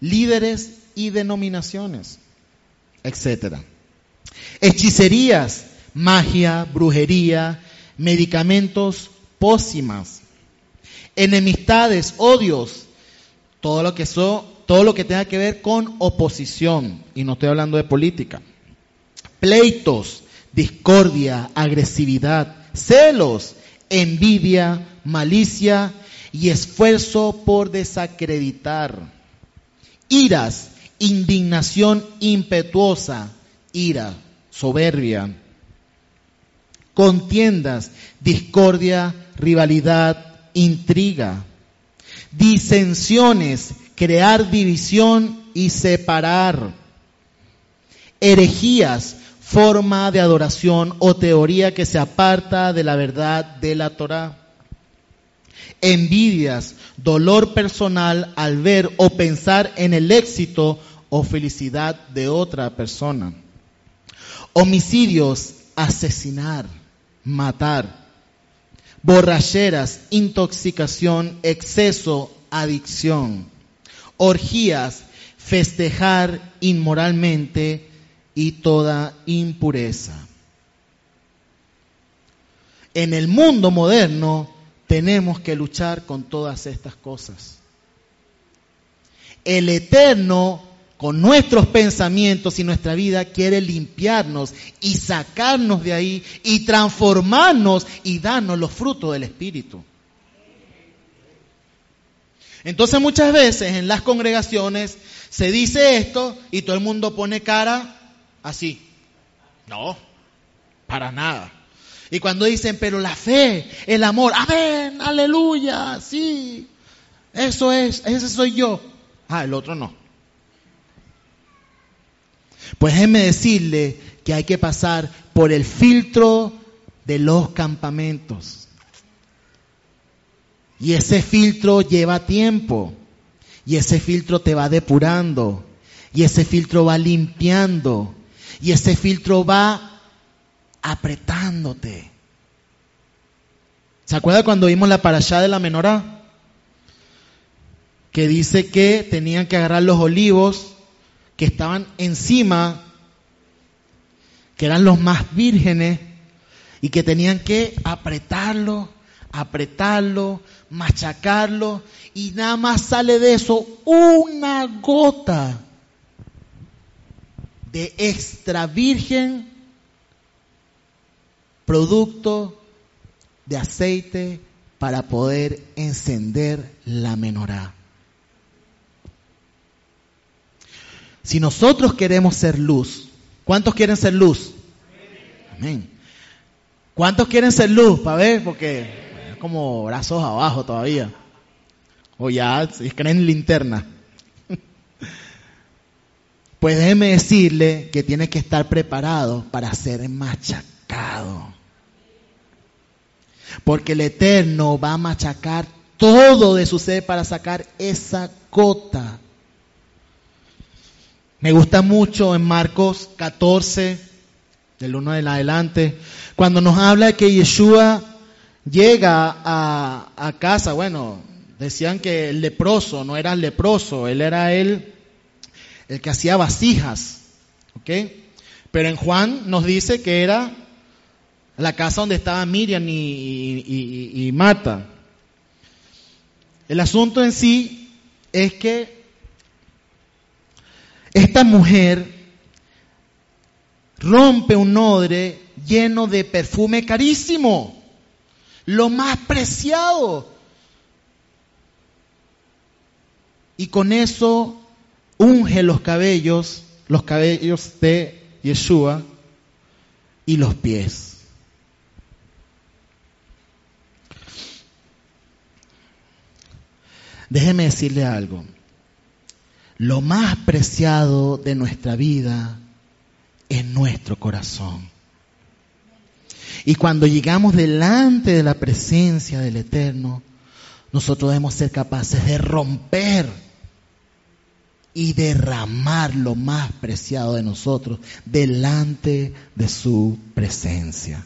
líderes y denominaciones, etcétera. Hechicerías, magia, brujería, medicamentos, pócimas, enemistades, odios, todo lo que todo lo que tenga que ver con oposición, y no estoy hablando de política, pleitos, discordia, agresividad, celos, envidia, malicia y esfuerzo por desacreditar, iras, indignación impetuosa, ira, soberbia, contiendas, discordia, rivalidad, intriga, disensiones, crear división y separar, herejías, forma de adoración o teoría que se aparta de la verdad de la Torah. Envidias, dolor personal al ver o pensar en el éxito o felicidad de otra persona. Homicidios, asesinar, matar, borracheras, intoxicación, exceso, adicción, orgías, festejar inmoralmente y toda impureza. En el mundo moderno tenemos que luchar con todas estas cosas. El Eterno con nuestros pensamientos y nuestra vida quiere limpiarnos y sacarnos de ahí y transformarnos y darnos los frutos del Espíritu. Entonces muchas veces en las congregaciones se dice esto y todo el mundo pone cara así. No, para nada. Y cuando dicen, pero la fe, el amor, amén, aleluya, sí, eso es, ese soy yo. Ah, el otro no. Pues déjeme decirle que hay que pasar por el filtro de los campamentos. Y ese filtro lleva tiempo. Y ese filtro te va depurando. Y ese filtro va limpiando. Y ese filtro va apretándote. ¿Se acuerda cuando vimos la allá de la menorá? Que dice que tenían que agarrar los olivos que estaban encima, que eran los más vírgenes, y que tenían que apretarlo, apretarlo, machacarlo, y nada más sale de eso una gota de extra virgen producto de aceite para poder encender la menorá. Si nosotros queremos ser luz, ¿cuántos quieren ser luz? Amén. ¿Cuántos quieren ser luz? Para ver, porque es como brazos abajo todavía. O ya creen linterna. Pues déjeme decirle que tiene que estar preparado para ser machacado. Porque el Eterno va a machacar todo de su ser para sacar esa gota. Me gusta mucho en Marcos 14, del 1 en adelante, cuando nos habla de que Yeshua llega a, a casa, bueno, decían que el leproso no era el leproso, él era el, el que hacía vasijas, ¿ok? Pero en Juan nos dice que era la casa donde estaba Miriam y, Marta. El asunto en sí es que esta mujer rompe un odre lleno de perfume carísimo, lo más preciado. Y con eso unge los cabellos, los cabellos de Yeshua y los pies. Déjeme decirle algo. Lo más preciado de nuestra vida es nuestro corazón. Y cuando llegamos delante de la presencia del Eterno, nosotros debemos ser capaces de romper y derramar lo más preciado de nosotros delante de su presencia.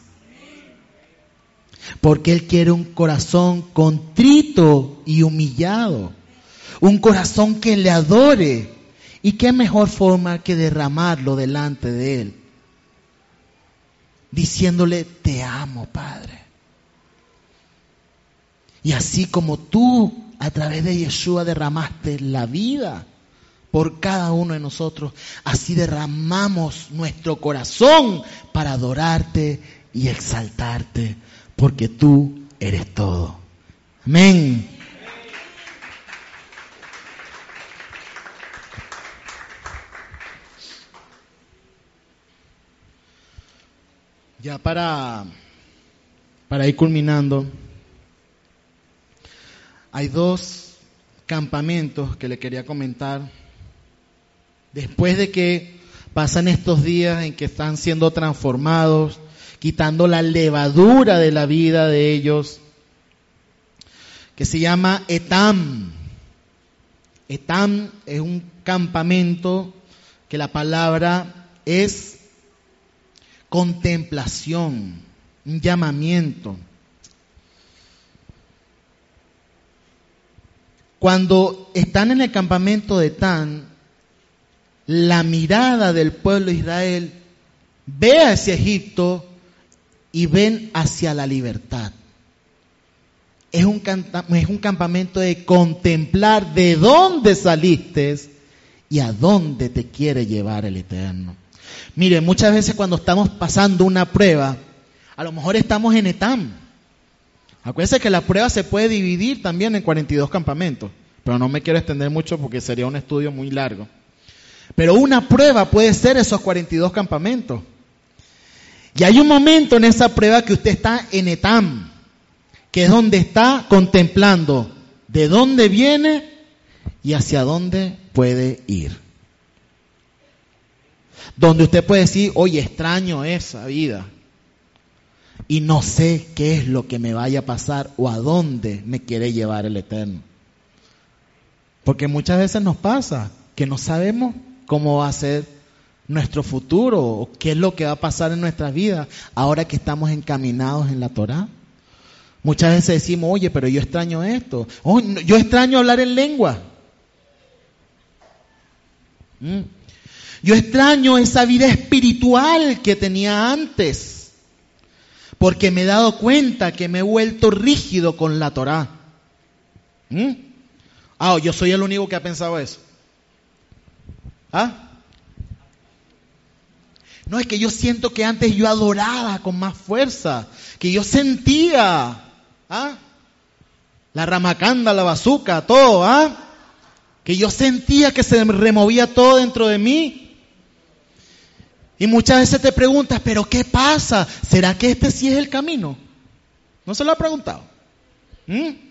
Porque Él quiere un corazón contrito y humillado. Un corazón que le adore. ¿Y qué mejor forma que derramarlo delante de Él? Diciéndole, te amo, Padre. Y así como tú a través de Yeshua derramaste la vida por cada uno de nosotros, así derramamos nuestro corazón para adorarte y exaltarte porque tú eres todo. Amén. Ya para, para ir culminando, hay dos campamentos que le quería comentar. Después de que pasan estos días en que están siendo transformados, quitando la levadura de la vida de ellos, que se llama Etam. Etam es un campamento que la palabra es contemplación, un llamamiento. Cuando están en el campamento de Etam, la mirada del pueblo de Israel ve hacia Egipto y ven hacia la libertad. Es un, es un campamento de contemplar de dónde saliste y a dónde te quiere llevar el Eterno. Mire, muchas veces cuando estamos pasando una prueba, a lo mejor estamos en Etam. Acuérdense que la prueba se puede dividir también en 42 campamentos, pero no me quiero extender mucho porque sería un estudio muy largo. Pero una prueba puede ser esos 42 campamentos. Y hay un momento en esa prueba que usted está en Etam, que es donde está contemplando de dónde viene y hacia dónde puede ir. Donde usted puede decir, oye, extraño esa vida y no sé qué es lo que me vaya a pasar o a dónde me quiere llevar el Eterno. Porque muchas veces nos pasa que no sabemos cómo va a ser nuestro futuro o qué es lo que va a pasar en nuestra vida ahora que estamos encaminados en la Torah. Muchas veces decimos, oye, pero yo extraño esto. Oh, yo extraño hablar en lengua. Mm. Yo extraño esa vida espiritual que tenía antes. Porque me he dado cuenta que me he vuelto rígido con la Torah. ¿Mm? Ah, yo soy el único que ha pensado eso. ¿Ah? No, es que yo siento que antes yo adoraba con más fuerza, que yo sentía, ¿ah? La ramacanda, la bazuca, todo, ¿ah? Que yo sentía que se removía todo dentro de mí. Y muchas veces te preguntas, pero ¿qué pasa? ¿Será que este sí es el camino? ¿No se lo ha preguntado? ¿Mm?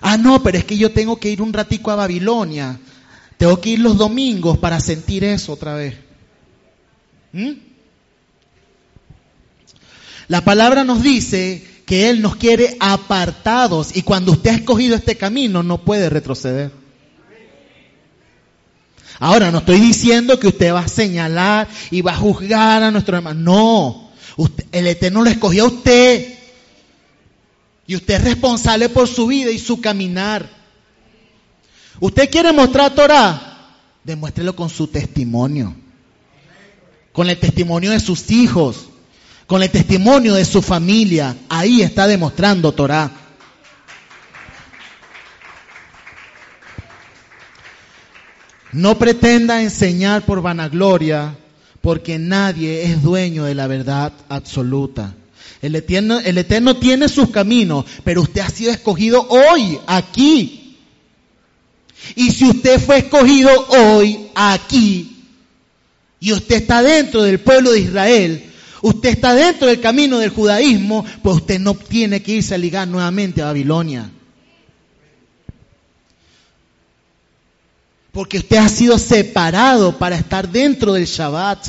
Ah, no, pero es que yo tengo que ir un ratico a Babilonia. Tengo que ir los domingos para sentir eso otra vez. ¿Mm? La palabra nos dice que Él nos quiere apartados y cuando usted ha escogido este camino no puede retroceder. Ahora, no estoy diciendo que usted va a señalar y va a juzgar a nuestro hermano. No, el Eterno lo escogió a usted. Y usted es responsable por su vida y su caminar. ¿Usted quiere mostrar Torah? Demuéstrelo con su testimonio. Con el testimonio de sus hijos. Con el testimonio de su familia. Ahí está demostrando Torah. No pretenda enseñar por vanagloria, porque nadie es dueño de la verdad absoluta. El eterno, el eterno tiene sus caminos, pero usted ha sido escogido hoy, aquí, y si usted fue escogido hoy aquí y usted está dentro del pueblo de Israel, usted está dentro del camino del judaísmo, pues usted no tiene que irse a ligar nuevamente a Babilonia. Porque usted ha sido separado para estar dentro del Shabbat.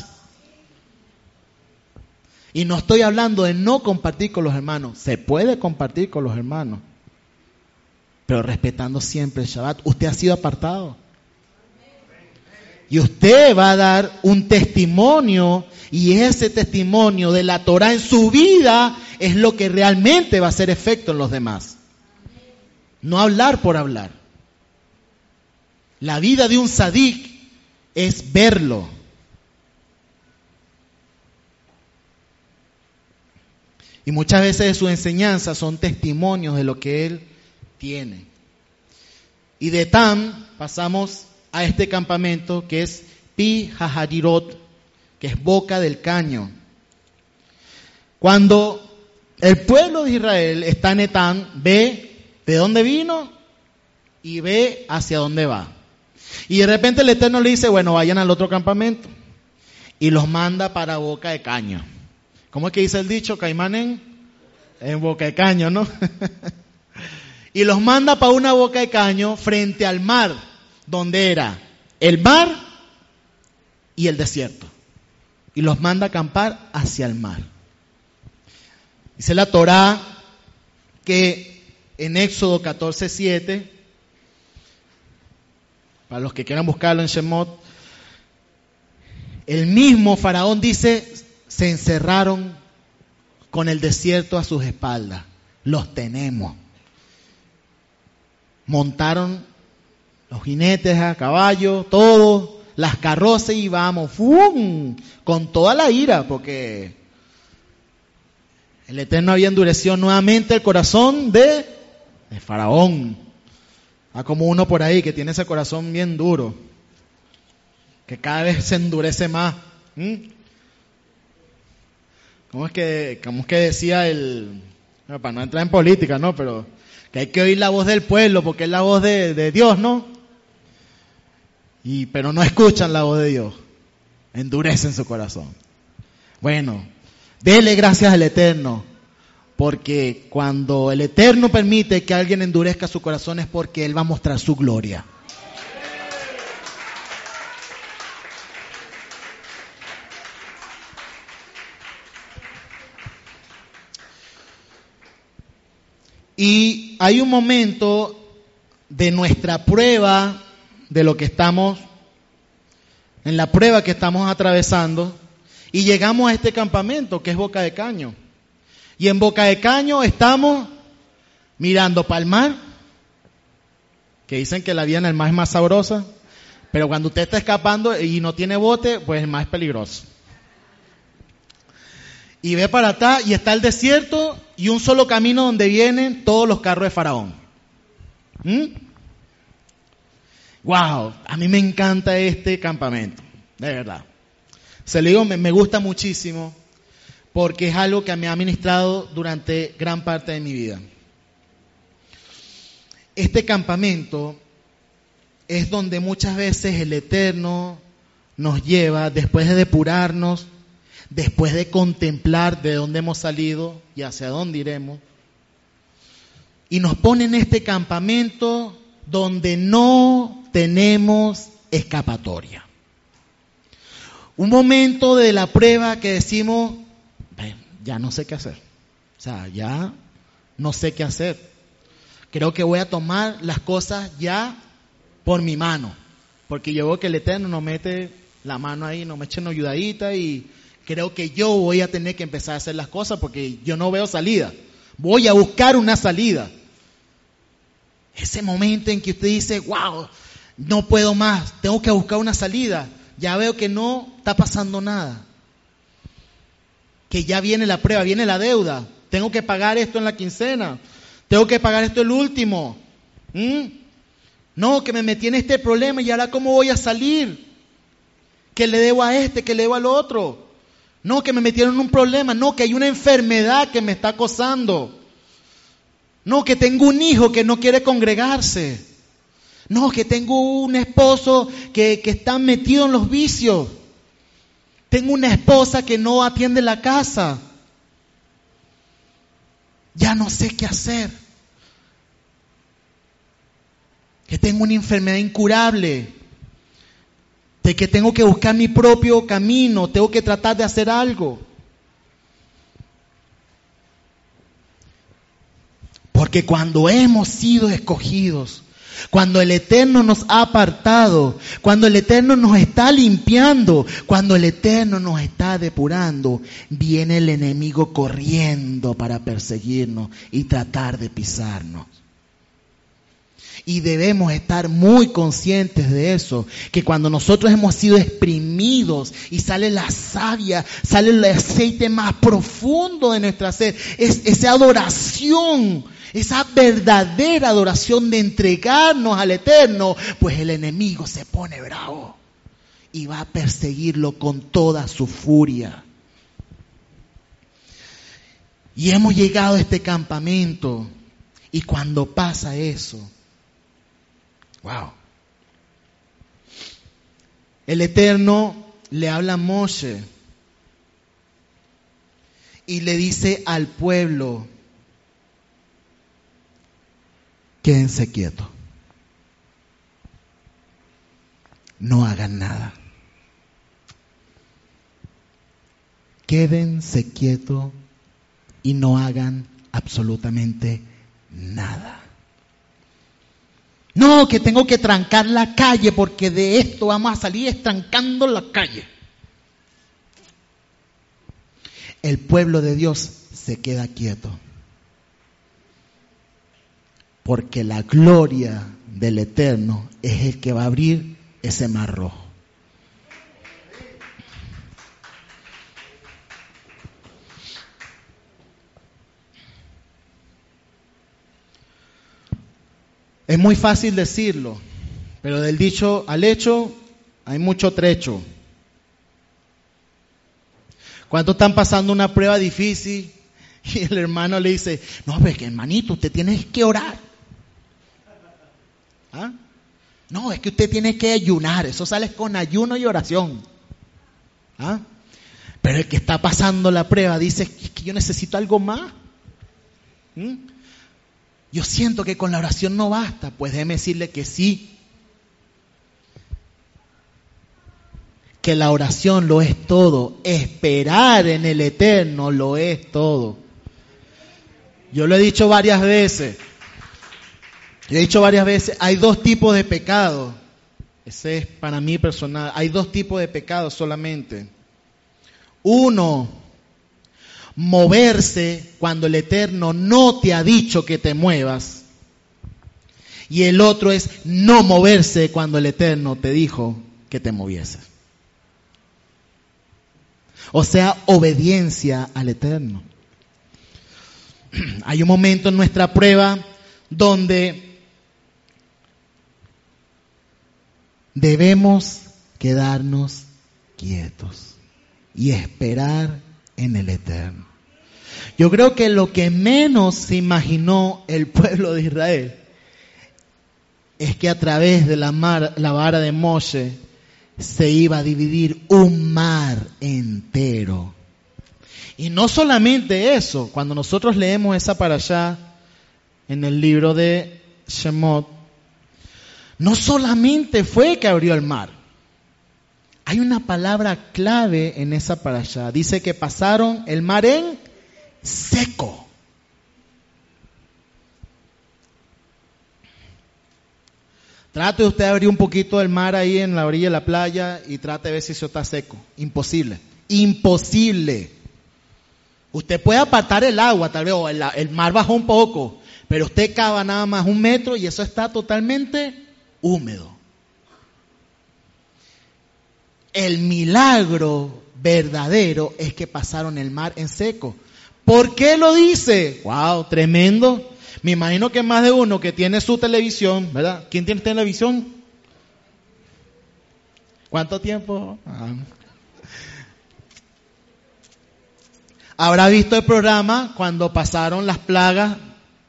Y no estoy hablando de no compartir con los hermanos. Se puede compartir con los hermanos pero respetando siempre el Shabbat. Usted ha sido apartado. Y usted va a dar un testimonio y ese testimonio de la Torah en su vida es lo que realmente va a hacer efecto en los demás. No hablar por hablar. La vida de un sadik es verlo. Y muchas veces sus enseñanzas son testimonios de lo que él tiene. Y de Tam pasamos a este campamento que es Pi Hajarirot, que es boca del caño. Cuando el pueblo de Israel está en Etam, ve de dónde vino y ve hacia dónde va. Y de repente el Eterno le dice, bueno, vayan al otro campamento. Y los manda para boca de caño. ¿Cómo es que dice el dicho? Caimán en, boca de caño, ¿no? y los manda para una boca de caño frente al mar, donde era el mar y el desierto. Y los manda a acampar hacia el mar. Dice la Torá que en Éxodo 14, 7, para los que quieran buscarlo en Shemot, el mismo faraón dice, se encerraron con el desierto a sus espaldas. Los tenemos montaron los jinetes a caballo, todo, las carrozas y vamos, ¡fum! con toda la ira, porque el Eterno había endurecido nuevamente el corazón de, Faraón. Hay como uno por ahí que tiene ese corazón bien duro, que cada vez se endurece más. ¿Cómo es que, cómo es que decía el, para no entrar en política, ¿no? Pero que hay que oír la voz del pueblo porque es la voz de, Dios, ¿no? Y, pero no escuchan la voz de Dios. endurecen su corazón. Bueno, dele gracias al Eterno, porque cuando el Eterno permite que alguien endurezca su corazón es porque Él va a mostrar su gloria. Y hay un momento de nuestra prueba, de lo que estamos, en la prueba que estamos atravesando, y llegamos a este campamento que es Boca de Caño. Y en Boca de Caño estamos mirando para el mar, que dicen que la vida en el mar es más sabrosa, pero cuando usted está escapando y no tiene bote, pues el mar es peligroso. Y ve para atrás y está el desierto y un solo camino donde vienen todos los carros de Faraón. Wow, ¿Mm? a mí me encanta este campamento, de verdad. Se lo digo, me, me gusta muchísimo porque es algo que me ha ministrado durante gran parte de mi vida. Este campamento es donde muchas veces el Eterno nos lleva, después de depurarnos, después de contemplar de dónde hemos salido y hacia dónde iremos, y nos pone en este campamento donde no tenemos escapatoria. Un momento de la prueba que decimos, ya no sé qué hacer. O sea, ya no sé qué hacer. Creo que voy a tomar las cosas ya por mi mano. Porque yo veo que el Eterno nos mete la mano ahí, nos echa una ayudadita y creo que yo voy a tener que empezar a hacer las cosas porque yo no veo salida. Voy a buscar una salida. Ese momento en que usted dice, wow, no puedo más, tengo que buscar una salida. Ya veo que no está pasando nada. Que ya viene la prueba, viene la deuda. Tengo que pagar esto en la quincena. Tengo que pagar esto el último. ¿Mm? No, que me metí en este problema y ahora cómo voy a salir. Que le debo a este, que le debo al otro. No, que me metieron en un problema. No, que hay una enfermedad que me está acosando. No, que tengo un hijo que no quiere congregarse. No, que tengo un esposo que, que está metido en los vicios. Tengo una esposa que no atiende la casa. Ya no sé qué hacer. Que tengo una enfermedad incurable de que tengo que buscar mi propio camino, tengo que tratar de hacer algo. Porque cuando hemos sido escogidos, cuando el Eterno nos ha apartado, cuando el Eterno nos está limpiando, cuando el Eterno nos está depurando, viene el enemigo corriendo para perseguirnos y tratar de pisarnos. Y debemos estar muy conscientes de eso, que cuando nosotros hemos sido exprimidos y sale la savia, sale el aceite más profundo de nuestra sed, es esa adoración, esa verdadera adoración de entregarnos al Eterno, pues el enemigo se pone bravo y va a perseguirlo con toda su furia. Y hemos llegado a este campamento y cuando pasa eso, Wow. El Eterno le habla a Moshe y le dice al pueblo, quédense quietos, no hagan nada. Quédense quietos y no hagan absolutamente nada. No, que tengo que trancar la calle porque de esto vamos a salir estrancando la calle. El pueblo de Dios se queda quieto. Porque la gloria del Eterno es el que va a abrir ese mar rojo. Es muy fácil decirlo, pero del dicho al hecho hay mucho trecho. ¿Cuántos están pasando una prueba difícil? Y el hermano le dice, no, pues que hermanito, usted tiene que orar. ¿Ah? No, es que usted tiene que ayunar, eso sale con ayuno y oración. ¿Ah? Pero el que está pasando la prueba dice que yo necesito algo más. ¿Mm? Yo siento que con la oración no basta. Pues déjeme decirle que sí. Que la oración lo es todo. Esperar en el eterno lo es todo. Yo lo he dicho varias veces. Yo he dicho varias veces, hay dos tipos de pecado. Ese es para mí personal. Hay dos tipos de pecado solamente. Uno, moverse cuando el Eterno no te ha dicho que te muevas. Y el otro es no moverse cuando el Eterno te dijo que te movieses. O sea, obediencia al Eterno. Hay un momento en nuestra prueba donde debemos quedarnos quietos y esperar en el Eterno. Yo creo que lo que menos se imaginó el pueblo de Israel es que a través de la, mar, vara de Moshe se iba a dividir un mar entero. Y no solamente eso, cuando nosotros leemos esa para allá en el libro de Shemot, no solamente fue que abrió el mar, hay una palabra clave en esa para allá. Dice que pasaron el mar en seco. Trate usted de abrir un poquito el mar ahí en la orilla de la playa y trate de ver si eso está seco. Imposible. Imposible. Usted puede apartar el agua, tal vez, o el, el mar bajó un poco, pero usted cava nada más un metro y eso está totalmente húmedo el milagro verdadero es que pasaron el mar en seco. ¿Por qué lo dice? Wow, tremendo. Me imagino que más de uno que tiene su televisión, ¿verdad? ¿Quién tiene televisión? ¿Cuánto tiempo? Ah. Habrá visto el programa cuando pasaron las plagas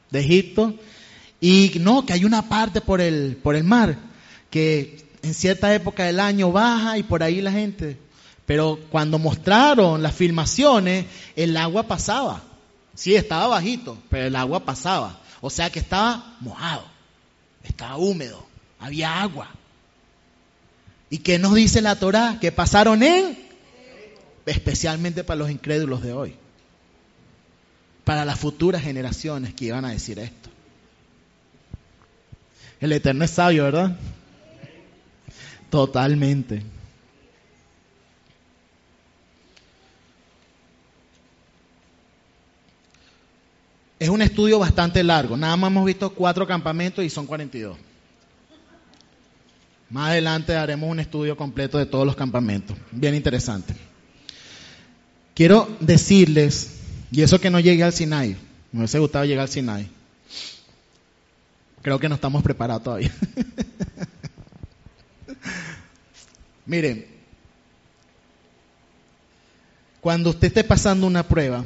de Egipto y no, que hay una parte por el, por el mar que en cierta época del año baja y por ahí la gente. Pero cuando mostraron las filmaciones, el agua pasaba. Sí, estaba bajito, pero el agua pasaba. O sea que estaba mojado, estaba húmedo, había agua. ¿Y qué nos dice la Torá? Que pasaron en, especialmente para los incrédulos de hoy, para las futuras generaciones que iban a decir esto. El Eterno es sabio, ¿verdad? Totalmente. Es un estudio bastante largo. Nada más hemos visto cuatro campamentos y son 42. Más adelante haremos un estudio completo de todos los campamentos. Bien interesante. Quiero decirles, y eso que no llegué al Sinai, me hubiese gustado llegar al Sinai. Creo que no estamos preparados todavía. Miren, cuando usted esté pasando una prueba,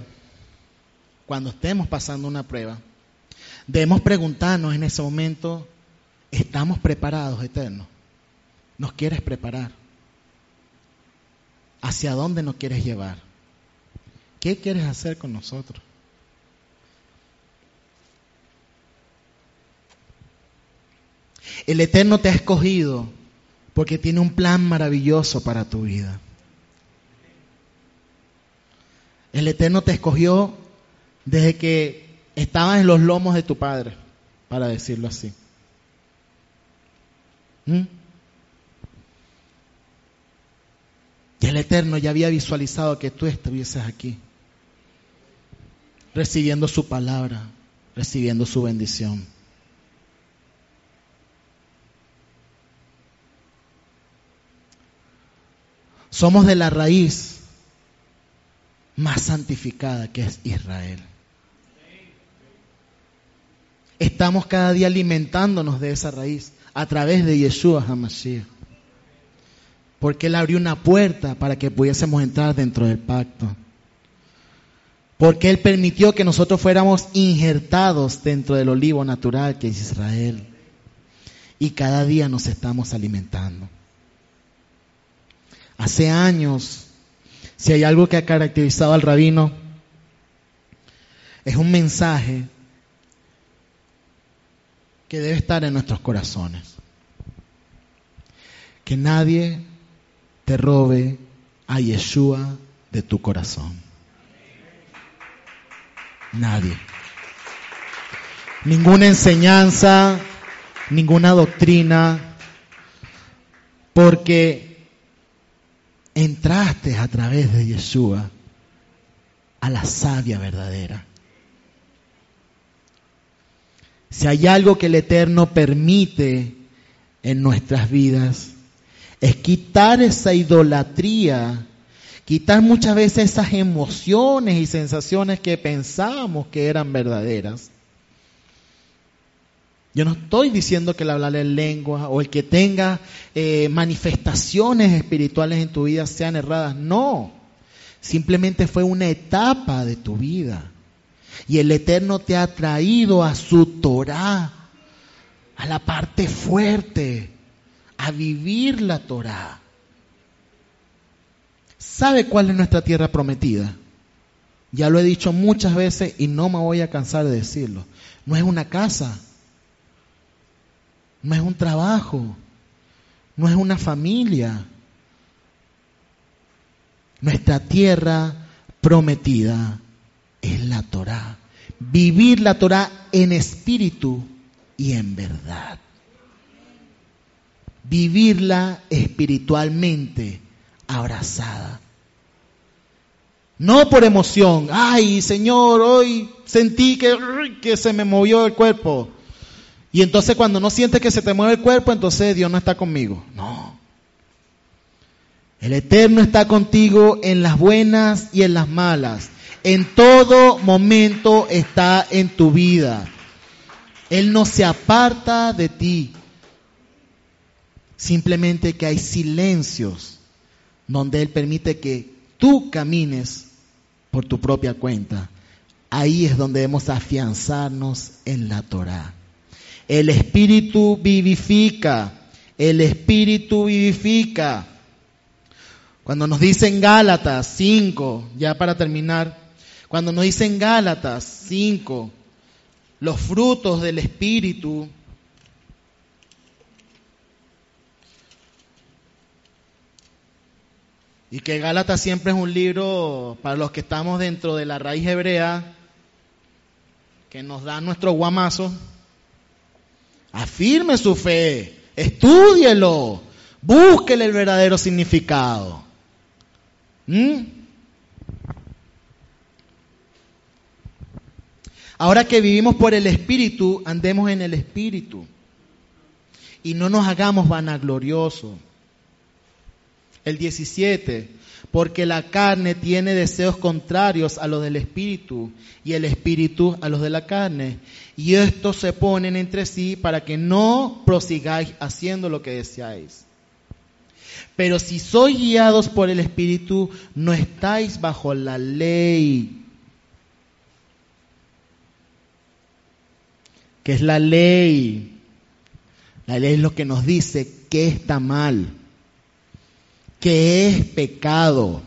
cuando estemos pasando una prueba, debemos preguntarnos en ese momento, ¿estamos preparados, Eterno? ¿Nos quieres preparar? ¿Hacia dónde nos quieres llevar? ¿Qué quieres hacer con nosotros? El Eterno te ha escogido porque tiene un plan maravilloso para tu vida. El Eterno te escogió desde que estabas en los lomos de tu padre, para decirlo así. ¿Mm? Y el Eterno ya había visualizado que tú estuvieses aquí, recibiendo su palabra, recibiendo su bendición. Somos de la raíz más santificada que es Israel. Estamos cada día alimentándonos de esa raíz a través de Yeshua HaMashiach. Porque Él abrió una puerta para que pudiésemos entrar dentro del pacto. Porque Él permitió que nosotros fuéramos injertados dentro del olivo natural que es Israel. Y cada día nos estamos alimentando. Hace años Si hay algo que ha caracterizado al rabino, es un mensaje que debe estar en nuestros corazones. Que nadie te robe a Yeshua de tu corazón. Nadie. Ninguna enseñanza, ninguna doctrina, porque entraste a través de Yeshua a la savia verdadera. Si hay algo que el Eterno permite en nuestras vidas, es quitar esa idolatría, quitar muchas veces esas emociones y sensaciones que pensábamos que eran verdaderas. Yo no estoy diciendo que el hablar en lengua o el que tenga eh, manifestaciones espirituales en tu vida sean erradas. No, simplemente fue una etapa de tu vida. Y el Eterno te ha traído a su Torah, a la parte fuerte, a vivir la Torah. ¿Sabe cuál es nuestra tierra prometida? Ya lo he dicho muchas veces y no me voy a cansar de decirlo. No es una casa, no es un trabajo, no es una familia. Nuestra tierra prometida es la Torah. Vivir la Torah en espíritu y en verdad. Vivirla espiritualmente abrazada. No por emoción. Ay, Señor, hoy sentí que, que se me movió el cuerpo. Y entonces cuando no sientes que se te mueve el cuerpo, entonces Dios no está conmigo. No. El Eterno está contigo en las buenas y en las malas en todo momento está en tu vida. Él no se aparta de ti. Simplemente que hay silencios donde Él permite que tú camines por tu propia cuenta. Ahí es donde debemos afianzarnos en la Torah. El Espíritu vivifica. El Espíritu vivifica. Cuando nos dicen Gálatas 5, ya para terminar, cuando nos dicen Gálatas 5, los frutos del Espíritu, y que Gálatas siempre es un libro para los que estamos dentro de la raíz hebrea, que nos da nuestro guamazo, afirme su fe, estúdielo, búsquele el verdadero significado. ¿Mm? Ahora que vivimos por el Espíritu, andemos en el Espíritu. Y no nos hagamos vanagloriosos. El 17, porque la carne tiene deseos contrarios a los del Espíritu y el Espíritu a los de la carne. Y estos se ponen entre sí para que no prosigáis haciendo lo que deseáis. Pero si sois guiados por el Espíritu, no estáis bajo la ley. Que es la ley. La ley es lo que nos dice que está mal, que es pecado.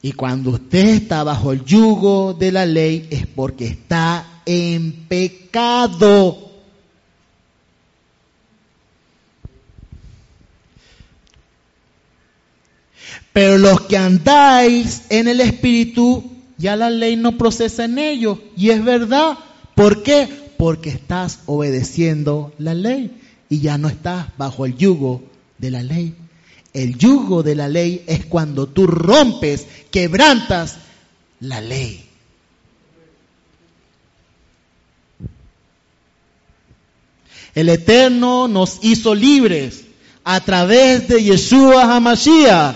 Y cuando usted está bajo el yugo de la ley es porque está en pecado. Pero los que andáis en el Espíritu, ya la ley no procesa en ellos. Y es verdad, ¿Por qué? Porque estás obedeciendo la ley y ya no estás bajo el yugo de la ley. El yugo de la ley es cuando tú rompes, quebrantas la ley. El Eterno nos hizo libres a través de Yeshua HaMashiach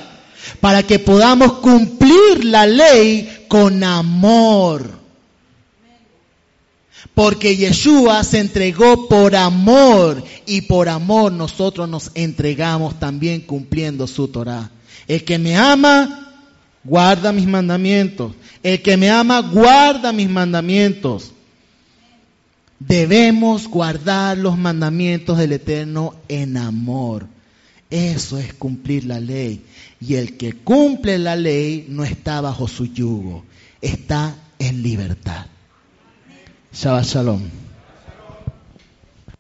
para que podamos cumplir la ley con amor. Porque Yeshua se entregó por amor y por amor nosotros nos entregamos también cumpliendo su Torah. El que me ama, guarda mis mandamientos. El que me ama, guarda mis mandamientos. Debemos guardar los mandamientos del Eterno en amor. Eso es cumplir la ley. Y el que cumple la ley no está bajo su yugo, está en libertad. Shabbat Shalom.